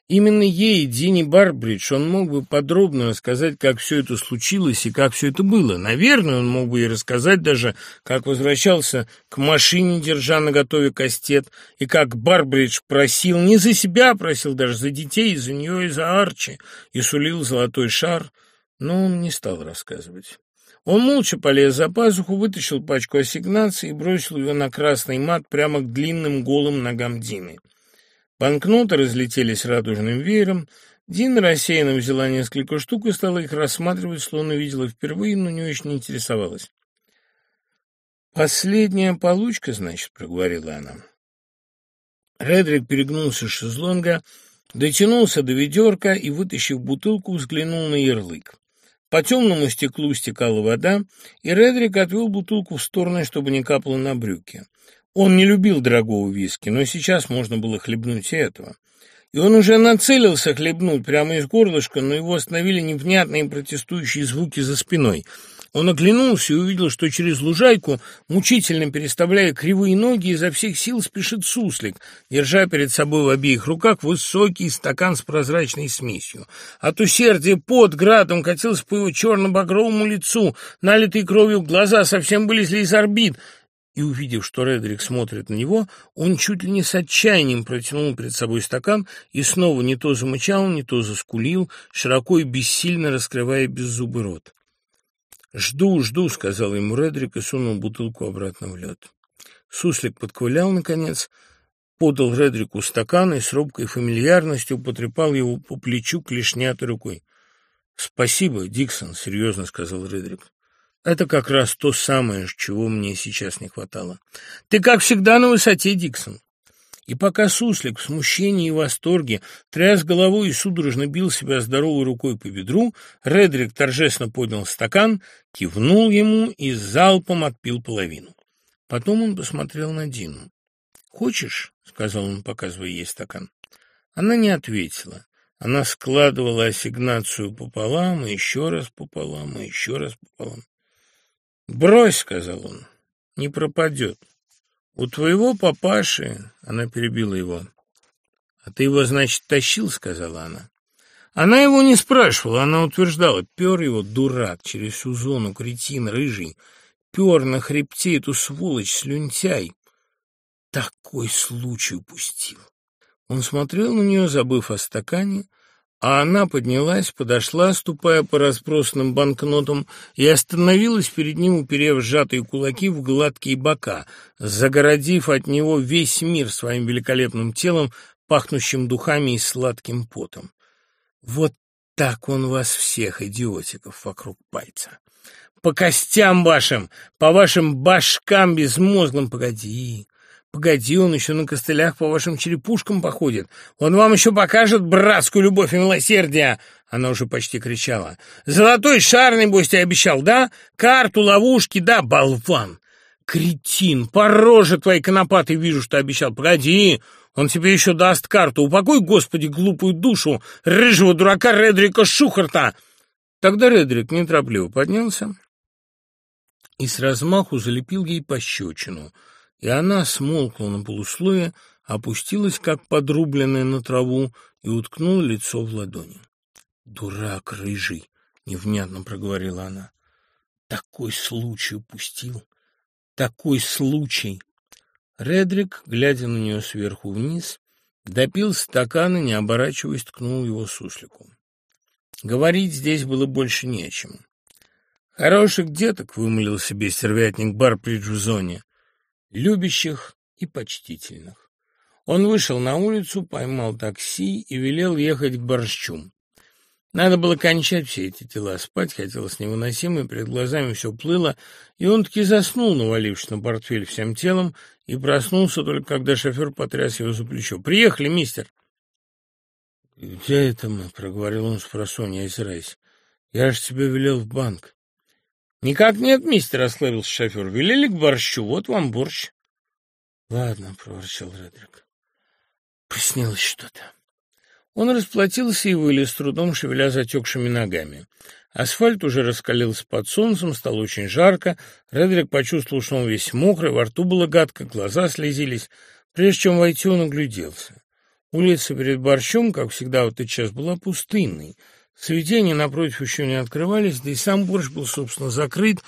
Именно ей, Дини Барбридж, он мог бы подробно рассказать, как все это случилось и как все это было. Наверное, он мог бы и рассказать даже, как возвращался к машине, держа на готове кастет, и как Барбридж просил, не за себя просил, даже за детей, за нее и за Арчи, и сулил золотой шар, но он не стал рассказывать. Он молча полез за пазуху, вытащил пачку ассигнаций и бросил ее на красный мат прямо к длинным голым ногам Дины. Банкноты разлетелись радужным веером. Дина рассеянно взяла несколько штук и стала их рассматривать, словно видела впервые, но не очень интересовалась. «Последняя получка, значит», — проговорила она. Редрик перегнулся с шезлонга, дотянулся до ведерка и, вытащив бутылку, взглянул на ярлык. По темному стеклу стекала вода, и Редрик отвел бутылку в сторону, чтобы не капало на брюки. Он не любил дорогого виски, но сейчас можно было хлебнуть и этого. И он уже нацелился хлебнуть прямо из горлышка, но его остановили непонятные протестующие звуки за спиной — он оглянулся и увидел, что через лужайку, мучительно переставляя кривые ноги, изо всех сил спешит суслик, держа перед собой в обеих руках высокий стакан с прозрачной смесью. От усердия под градом катился по его черно-багровому лицу, налитые кровью глаза совсем вылезли из орбит, и, увидев, что Редрик смотрит на него, он чуть ли не с отчаянием протянул перед собой стакан и снова не то замычал, не то заскулил, широко и бессильно раскрывая беззубый рот. «Жду, жду», — сказал ему Редрик и сунул бутылку обратно в лед. Суслик подковылял, наконец, подал Редрику стакан и с робкой фамильярностью потрепал его по плечу клешнятой рукой. «Спасибо, Диксон», — серьезно сказал Редрик. «Это как раз то самое, чего мне сейчас не хватало. Ты, как всегда, на высоте, Диксон. И пока суслик в смущении и восторге тряс головой и судорожно бил себя здоровой рукой по бедру, Редрик торжественно поднял стакан, кивнул ему и залпом отпил половину. Потом он посмотрел на Дину. «Хочешь?» — сказал он, показывая ей стакан. Она не ответила. Она складывала ассигнацию пополам, и еще раз пополам, и еще раз пополам. «Брось», — сказал он, — «не пропадет». «У твоего папаши...» — она перебила его. «А ты его, значит, тащил?» — сказала она. Она его не спрашивала, она утверждала. Пер его, дурак, через всю зону, кретин, рыжий. Пер на хребте эту сволочь, слюнтяй. Такой случай упустил. Он смотрел на нее, забыв о стакане, а она поднялась, подошла, ступая по разбросанным банкнотам, и остановилась перед ним, уперев сжатые кулаки в гладкие бока, загородив от него весь мир своим великолепным телом, пахнущим духами и сладким потом. Вот так он вас всех, идиотиков, вокруг пальца. По костям вашим, по вашим башкам безмозглым, погоди. Погоди, он еще на костылях по вашим черепушкам походит. Он вам еще покажет братскую любовь и милосердие!» Она уже почти кричала. «Золотой шар, небось, тебе обещал, да? Карту, ловушки, да, болван! Кретин, по роже твоей конопатой вижу, что обещал. Погоди, он тебе еще даст карту. Упокой, Господи, глупую душу рыжего дурака Редрика Шухарта!» Тогда Редрик неторопливо поднялся и с размаху залепил ей пощечину — и она смолкла на полуслое, опустилась, как подрубленная на траву, и уткнула лицо в ладони. «Дурак рыжий!» — невнятно проговорила она. «Такой случай упустил! Такой случай!» Редрик, глядя на нее сверху вниз, допил стакан и, не оборачиваясь, ткнул его суслику. Говорить здесь было больше не о чем. «Хороших деток», — вымолил себе стервятник Барбридж в зоне любящих и почтительных. Он вышел на улицу, поймал такси и велел ехать к борщу. Надо было кончать все эти дела. Спать хотелось невыносимо, перед глазами все плыло, и он таки заснул, навалившись на портфель всем телом, и проснулся только когда шофер потряс его за плечо. «Приехали, мистер!» «Где это мы?» — проговорил он с просонья, озираясь. «Я же тебе велел в банк». «Никак нет, мистер», — осклабился шофер. «Велели к борщу, вот вам борщ». «Ладно», — проворчал Редрик. «Приснилось что-то». Он расплатился и вылез, трудом шевеля затекшими ногами. Асфальт уже раскалился под солнцем, стало очень жарко. Редрик почувствовал, что он весь мокрый, во рту было гадко, глаза слезились. Прежде чем войти, он огляделся. Улица перед борщом, как всегда вот сейчас, была пустынной. Сведения напротив еще не открывались, да и сам борщ был, собственно, закрыт,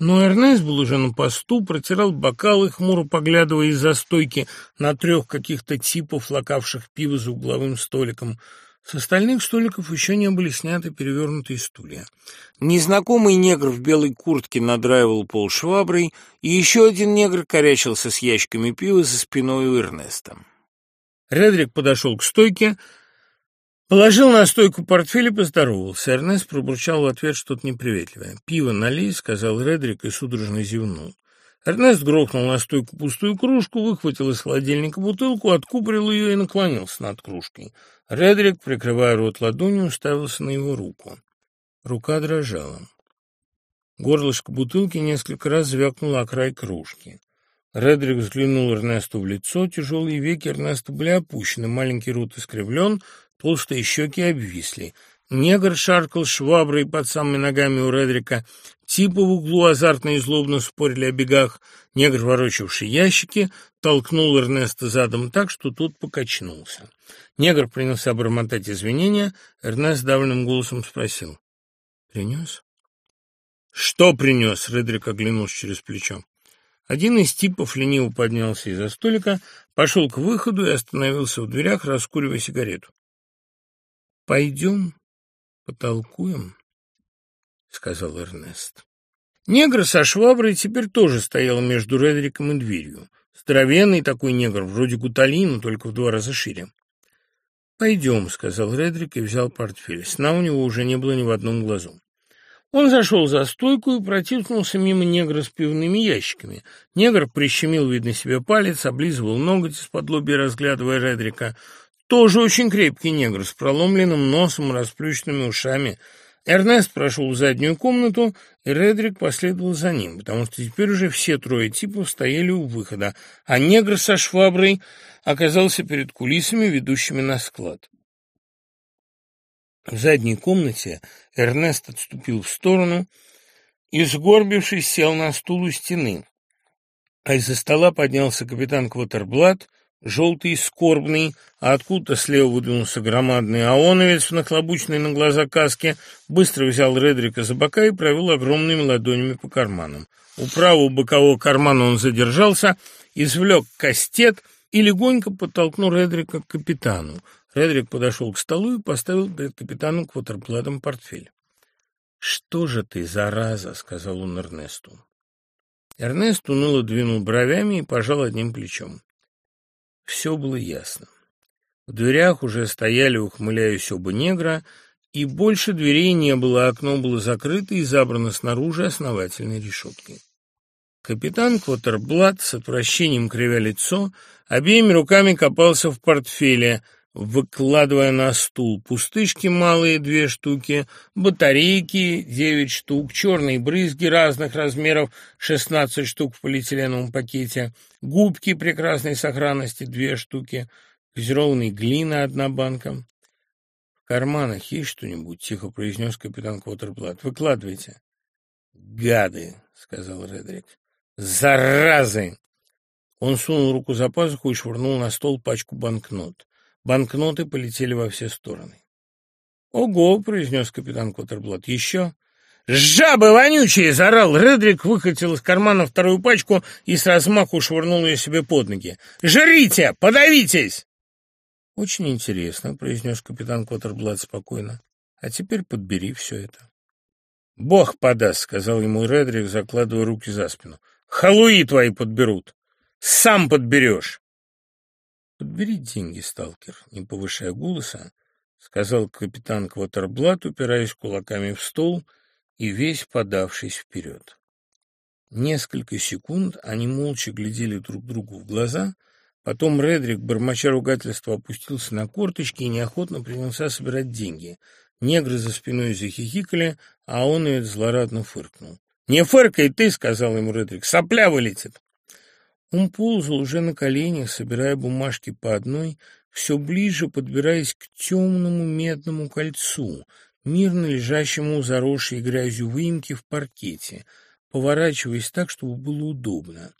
но Эрнест был уже на посту, протирал бокалы, хмуро поглядывая из-за стойки на трех каких-то типов, лакавших пиво за угловым столиком. С остальных столиков еще не были сняты перевернутые стулья. Незнакомый негр в белой куртке надраивал пол шваброй, и еще один негр корячился с ящиками пива за спиной у Эрнеста. Редрик подошел к стойке, Положил на стойку портфель и поздоровался. Эрнест пробурчал в ответ что-то неприветливое. «Пиво налей», — сказал Редрик и судорожно зевнул. Эрнест грохнул на стойку пустую кружку, выхватил из холодильника бутылку, откупорил ее и наклонился над кружкой. Редрик, прикрывая рот ладонью, уставился на его руку. Рука дрожала. Горлышко бутылки несколько раз звякнуло о край кружки. Редрик взглянул Эрнесту в лицо, тяжелые веки Эрнеста были опущены, маленький рот искривлен, толстые щеки обвисли. Негр шаркал шваброй под самыми ногами у Редрика. Типы в углу азартно и злобно спорили о бегах. Негр, ворочавший ящики, толкнул Эрнеста задом так, что тот покачнулся. Негр принялся бормотать извинения. Эрнест давленным голосом спросил. «Принес?» «Что принес?» — Редрик оглянулся через плечо. Один из типов лениво поднялся из-за столика, пошел к выходу и остановился в дверях, раскуривая сигарету. «Пойдем потолкуем», — сказал Эрнест. Негр со шваброй теперь тоже стоял между Редриком и дверью. Здоровенный такой негр, вроде Гуталина, только в два раза шире. «Пойдем», — сказал Редрик и взял портфель. Сна у него уже не было ни в одном глазу. Он зашел за стойку и протиснулся мимо негра с пивными ящиками. Негр прищемил, видно, себе палец, облизывал ноготь из-под лоби, разглядывая Редрика. Тоже очень крепкий негр, с проломленным носом и расплющенными ушами. Эрнест прошел в заднюю комнату, и Редрик последовал за ним, потому что теперь уже все трое типов стояли у выхода, а негр со шваброй оказался перед кулисами, ведущими на склад. В задней комнате Эрнест отступил в сторону и, сгорбившись, сел на стул у стены. А из-за стола поднялся капитан Квотерблат, желтый и скорбный, а откуда-то слева выдвинулся громадный аоновец в нахлобученной на глаза каске, быстро взял Редрика за бока и провел огромными ладонями по карманам. У правого бокового кармана он задержался, извлек кастет и легонько подтолкнул Редрика к капитану. Редрик подошел к столу и поставил перед капитаном Квотербладом портфель. «Что же ты, зараза?» — сказал он Эрнесту. Эрнест уныло двинул бровями и пожал одним плечом. Все было ясно. В дверях уже стояли, ухмыляясь оба негра, и больше дверей не было, окно было закрыто и забрано снаружи основательной решеткой. Капитан Квотерблат с отвращением кривя лицо обеими руками копался в портфеле — выкладывая на стул пустышки малые две штуки, батарейки девять штук, черные брызги разных размеров шестнадцать штук в полиэтиленовом пакете, губки прекрасной сохранности две штуки, газированной глина одна банка. «В карманах есть что-нибудь?» — тихо произнес капитан Квотерблат. «Выкладывайте». «Гады!» — сказал Редрик. «Заразы!» Он сунул руку за пазуху и швырнул на стол пачку банкнот. Банкноты полетели во все стороны. «Ого!» — произнес капитан Коттерблат. «Еще?» «Жабы вонючие!» — заорал Редрик, выхватил из кармана вторую пачку и с размаху швырнул ее себе под ноги. «Жрите! Подавитесь!» «Очень интересно», — произнес капитан Коттерблат спокойно. «А теперь подбери все это». «Бог подаст», — сказал ему Редрик, закладывая руки за спину. «Халуи твои подберут! Сам подберешь!» «Подбери деньги, сталкер», — не повышая голоса, сказал капитан Квотерблат, упираясь кулаками в стол и весь подавшись вперед. Несколько секунд они молча глядели друг другу в глаза, потом Редрик, бормоча ругательства, опустился на корточки и неохотно принялся собирать деньги. Негры за спиной захихикали, а он ведь злорадно фыркнул. «Не фыркай ты!» — сказал ему Редрик. «Сопля вылетит!» Он ползал уже на коленях, собирая бумажки по одной, все ближе подбираясь к темному медному кольцу, мирно лежащему у заросшей грязью выемки в паркете, поворачиваясь так, чтобы было удобно.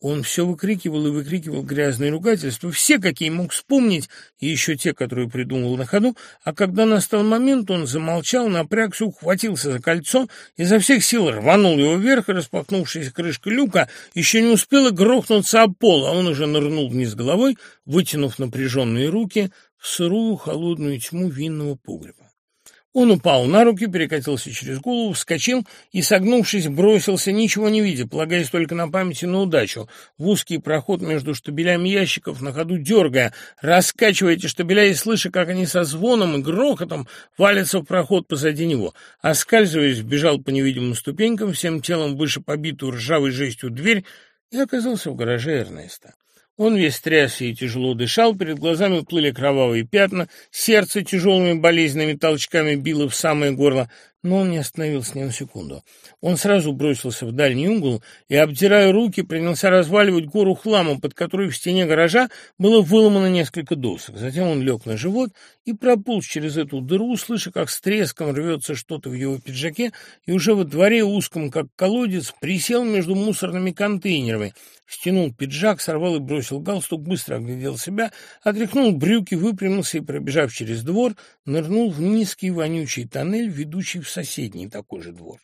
Он все выкрикивал и выкрикивал грязные ругательства, все, какие мог вспомнить, и еще те, которые придумал на ходу, а когда настал момент, он замолчал, напрягся, ухватился за кольцо, изо всех сил рванул его вверх, и распахнувшаяся крышка люка еще не успела грохнуться об пол, а он уже нырнул вниз головой, вытянув напряженные руки в сырую холодную тьму винного погреба. Он упал на руки, перекатился через голову, вскочил и, согнувшись, бросился, ничего не видя, полагаясь только на память и на удачу, в узкий проход между штабелями ящиков, на ходу дергая, раскачивая эти штабеля и слыша, как они со звоном и грохотом валятся в проход позади него. Оскальзываясь, бежал по невидимым ступенькам, всем телом выше побитую ржавой жестью дверь и оказался в гараже Эрнеста. Он весь трясся и тяжело дышал, перед глазами плыли кровавые пятна, сердце тяжелыми болезненными толчками било в самое горло. Но он не остановился ни на секунду. Он сразу бросился в дальний угол и, обдирая руки, принялся разваливать гору хлама, под которой в стене гаража было выломано несколько досок. Затем он лег на живот и прополз через эту дыру, слыша, как с треском рвется что-то в его пиджаке, и уже во дворе узком, как колодец, присел между мусорными контейнерами, стянул пиджак, сорвал и бросил галстук, быстро оглядел себя, отряхнул брюки, выпрямился и, пробежав через двор, нырнул в низкий вонючий тоннель, ведущий в соседний такой же двор.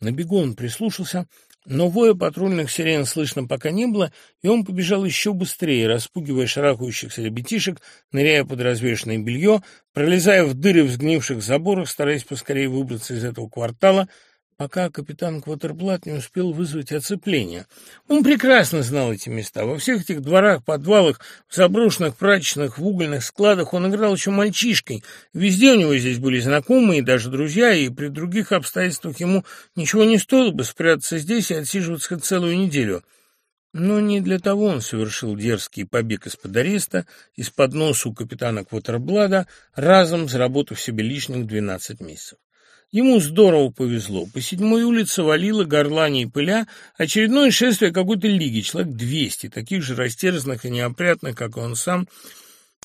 На бегу он прислушался, но воя патрульных сирен слышно пока не было, и он побежал еще быстрее, распугивая шарахающихся ребятишек, ныряя под развешенное белье, пролезая в дыры в сгнивших заборах, стараясь поскорее выбраться из этого квартала, пока капитан Квотерблат не успел вызвать оцепление. Он прекрасно знал эти места. Во всех этих дворах, подвалах, в заброшенных прачечных, в угольных складах он играл еще мальчишкой. Везде у него здесь были знакомые, даже друзья, и при других обстоятельствах ему ничего не стоило бы спрятаться здесь и отсиживаться целую неделю. Но не для того он совершил дерзкий побег из-под ареста, из-под носу капитана Квотерблада, разом заработав себе лишних двенадцать месяцев. Ему здорово повезло. По седьмой улице валило горлани и пыля очередное шествие какой-то лиги, человек двести, таких же растерзанных и неопрятных, как он сам,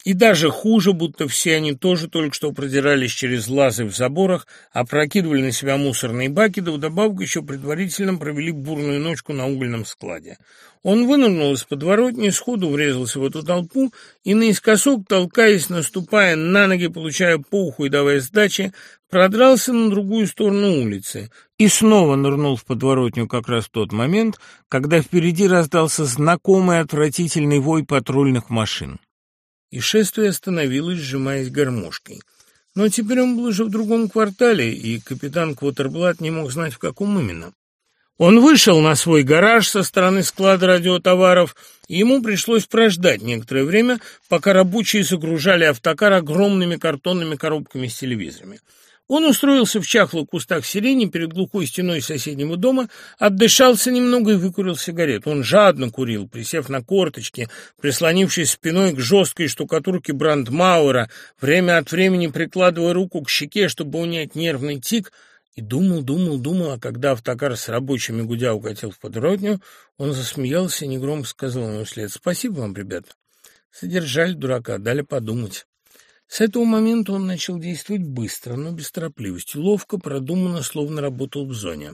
и даже хуже, будто все они тоже только что продирались через лазы в заборах, опрокидывали на себя мусорные баки, да вдобавок еще предварительно провели бурную ночку на угольном складе. Он вынырнул из подворотни, сходу врезался в эту толпу и наискосок, толкаясь, наступая на ноги, получая по и давая сдачи, продрался на другую сторону улицы и снова нырнул в подворотню как раз в тот момент, когда впереди раздался знакомый отвратительный вой патрульных машин. И шествие остановилось, сжимаясь гармошкой. Но теперь он был уже в другом квартале, и капитан Квотерблат не мог знать, в каком именно. Он вышел на свой гараж со стороны склада радиотоваров, и ему пришлось прождать некоторое время, пока рабочие загружали автокар огромными картонными коробками с телевизорами. Он устроился в чахлых кустах сирени перед глухой стеной соседнего дома, отдышался немного и выкурил сигарету. Он жадно курил, присев на корточки, прислонившись спиной к жесткой штукатурке Брандмауэра, время от времени прикладывая руку к щеке, чтобы унять нервный тик — и думал, думал, думал, а когда автокар с рабочими гудя укатил в подворотню, он засмеялся и негромко сказал ему вслед «Спасибо вам, ребята». Содержали дурака, дали подумать. С этого момента он начал действовать быстро, но без торопливости, ловко, продуманно, словно работал в зоне.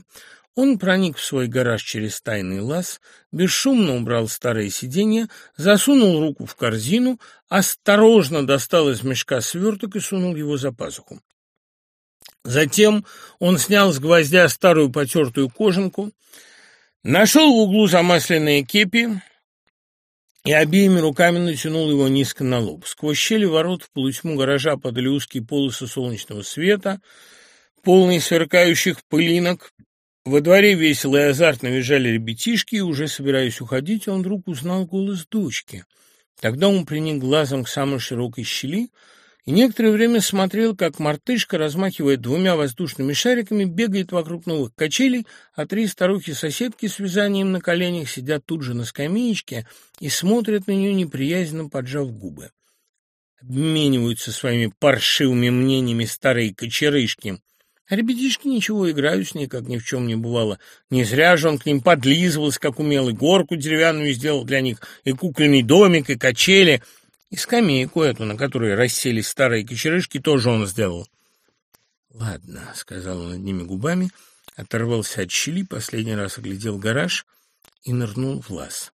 Он проник в свой гараж через тайный лаз, бесшумно убрал старые сиденья, засунул руку в корзину, осторожно достал из мешка сверток и сунул его за пазуху. Затем он снял с гвоздя старую потертую кожанку, нашел в углу замасленные кепи и обеими руками натянул его низко на лоб. Сквозь щели ворот в полутьму гаража подали узкие полосы солнечного света, полные сверкающих пылинок. Во дворе весело и азартно визжали ребятишки, и, уже собираясь уходить, он вдруг узнал голос дочки. Тогда он приник глазом к самой широкой щели — и некоторое время смотрел, как мартышка, размахивая двумя воздушными шариками, бегает вокруг новых качелей, а три старухи-соседки с вязанием на коленях сидят тут же на скамеечке и смотрят на нее, неприязненно поджав губы. Обмениваются своими паршивыми мнениями старые кочерышки. А ребятишки ничего, играют с ней, как ни в чем не бывало. Не зря же он к ним подлизывался, как умел, горку деревянную сделал для них, и кукольный домик, и качели — и скамейку эту, на которой расселись старые кочерышки, тоже он сделал. «Ладно», — сказал он одними губами, оторвался от щели, последний раз оглядел гараж и нырнул в лаз.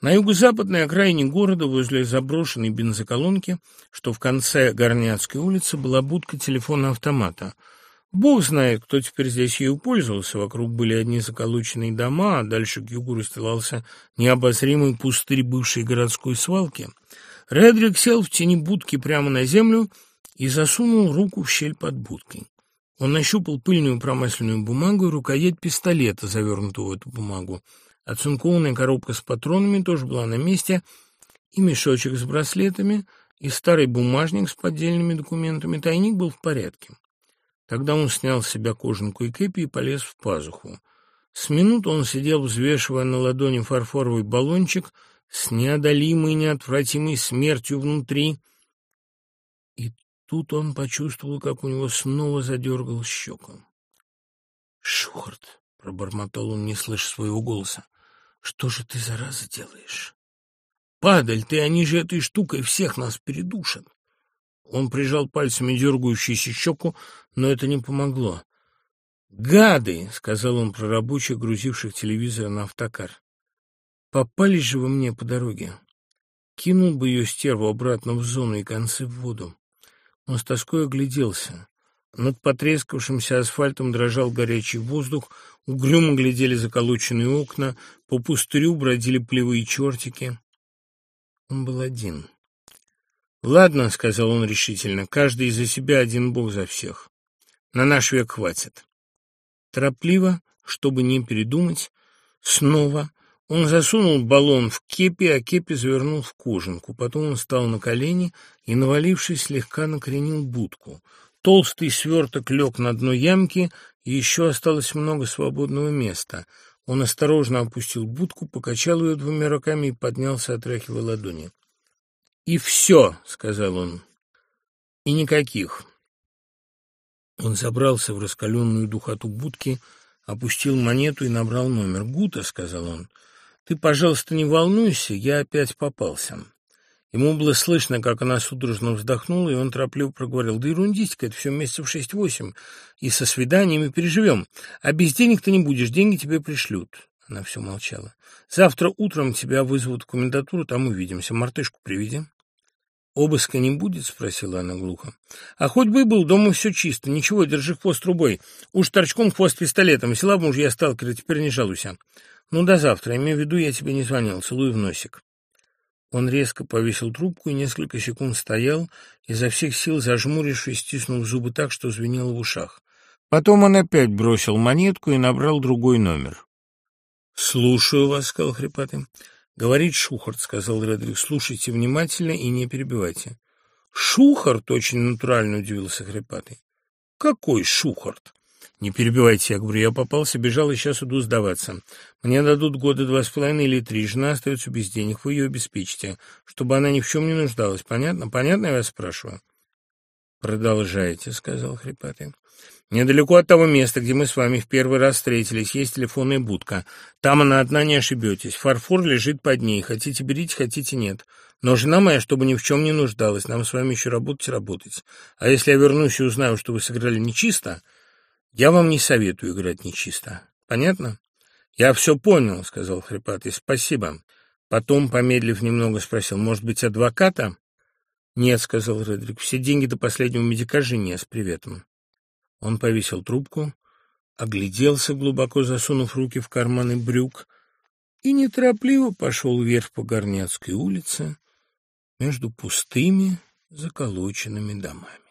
На юго-западной окраине города, возле заброшенной бензоколонки, что в конце Горняцкой улицы, была будка телефона-автомата. Бог знает, кто теперь здесь ею пользовался. Вокруг были одни заколоченные дома, а дальше к югу расстилался необозримый пустырь бывшей городской свалки — Редрик сел в тени будки прямо на землю и засунул руку в щель под будкой. Он нащупал пыльную промасленную бумагу и рукоять пистолета, завернутую в эту бумагу. Оцинкованная коробка с патронами тоже была на месте, и мешочек с браслетами, и старый бумажник с поддельными документами. Тайник был в порядке. Тогда он снял с себя кожанку и кепи и полез в пазуху. С минут он сидел, взвешивая на ладони фарфоровый баллончик — с неодолимой, неотвратимой смертью внутри. И Тут он почувствовал, как у него снова задергал щеку. «Шухарт!» — пробормотал он, не слыша своего голоса. «Что же ты, зараза, делаешь?» «Падаль ты, они же этой штукой всех нас передушат!» Он прижал пальцами дергающуюся щеку, но это не помогло. «Гады!» — сказал он про рабочих, грузивших телевизор на автокар. «Попались же вы мне по дороге!» Кинул бы ее стерву обратно в зону и концы в воду. Он с тоской огляделся. Над потрескавшимся асфальтом дрожал горячий воздух, угрюмо глядели заколоченные окна, по пустырю бродили плевые чертики. Он был один. «Ладно», — сказал он решительно, — «каждый за себя, один бог за всех. На наш век хватит». Торопливо, чтобы не передумать, снова он засунул баллон в кепи, а кепи завернул в кожанку. Потом он встал на колени и, навалившись, слегка накренил будку. Толстый сверток лег на дно ямки, и еще осталось много свободного места. Он осторожно опустил будку, покачал ее двумя руками и поднялся, отряхивая ладони. «И все», — сказал он, — «и никаких». Он забрался в раскаленную духоту будки, опустил монету и набрал номер. «Гута», — сказал он, — «Ты, пожалуйста, не волнуйся, я опять попался». Ему было слышно, как она судорожно вздохнула, и он торопливо проговорил, «Да ерундистика, это все месяцев шесть-восемь, и со свиданиями переживем. А без денег ты не будешь, деньги тебе пришлют». Она все молчала. «Завтра утром тебя вызовут в комендатуру, там увидимся. Мартышку приведи». «Обыска не будет?» — спросила она глухо. «А хоть бы и был, дома все чисто. Ничего, держи хвост трубой. Уж торчком хвост пистолетом. Села мужья сталкера, теперь не жалуйся. Ну, до завтра. Имею в виду, я тебе не звонил. Целую в носик». Он резко повесил трубку и несколько секунд стоял, изо всех сил зажмурившись, стиснув зубы так, что звенело в ушах. Потом он опять бросил монетку и набрал другой номер. «Слушаю вас», — сказал хрипатый. «Говорит Шухарт», — сказал Редрик. «Слушайте внимательно и не перебивайте». «Шухарт?» — очень натурально удивился хрипатый. «Какой Шухарт?» «Не перебивайте, я говорю, я попался, бежал, и сейчас иду сдаваться. Мне дадут года два с половиной или три, жена остается без денег, вы ее обеспечите, чтобы она ни в чем не нуждалась. Понятно? Понятно, я вас спрашиваю?» «Продолжайте», — сказал хрипатый. «Недалеко от того места, где мы с вами в первый раз встретились, есть телефонная будка. Там она одна, не ошибетесь. Фарфор лежит под ней. Хотите берите, хотите нет. Но жена моя, чтобы ни в чем не нуждалась, нам с вами еще работать работать. А если я вернусь и узнаю, что вы сыграли нечисто, я вам не советую играть нечисто. Понятно? Я все понял, сказал хрипатый. Спасибо. Потом, помедлив немного, спросил, может быть, адвоката? Нет, сказал Редрик, все деньги до последнего медика жене с приветом. Он повесил трубку, огляделся, глубоко засунув руки в карманы брюк, и неторопливо пошел вверх по Горняцкой улице между пустыми заколоченными домами.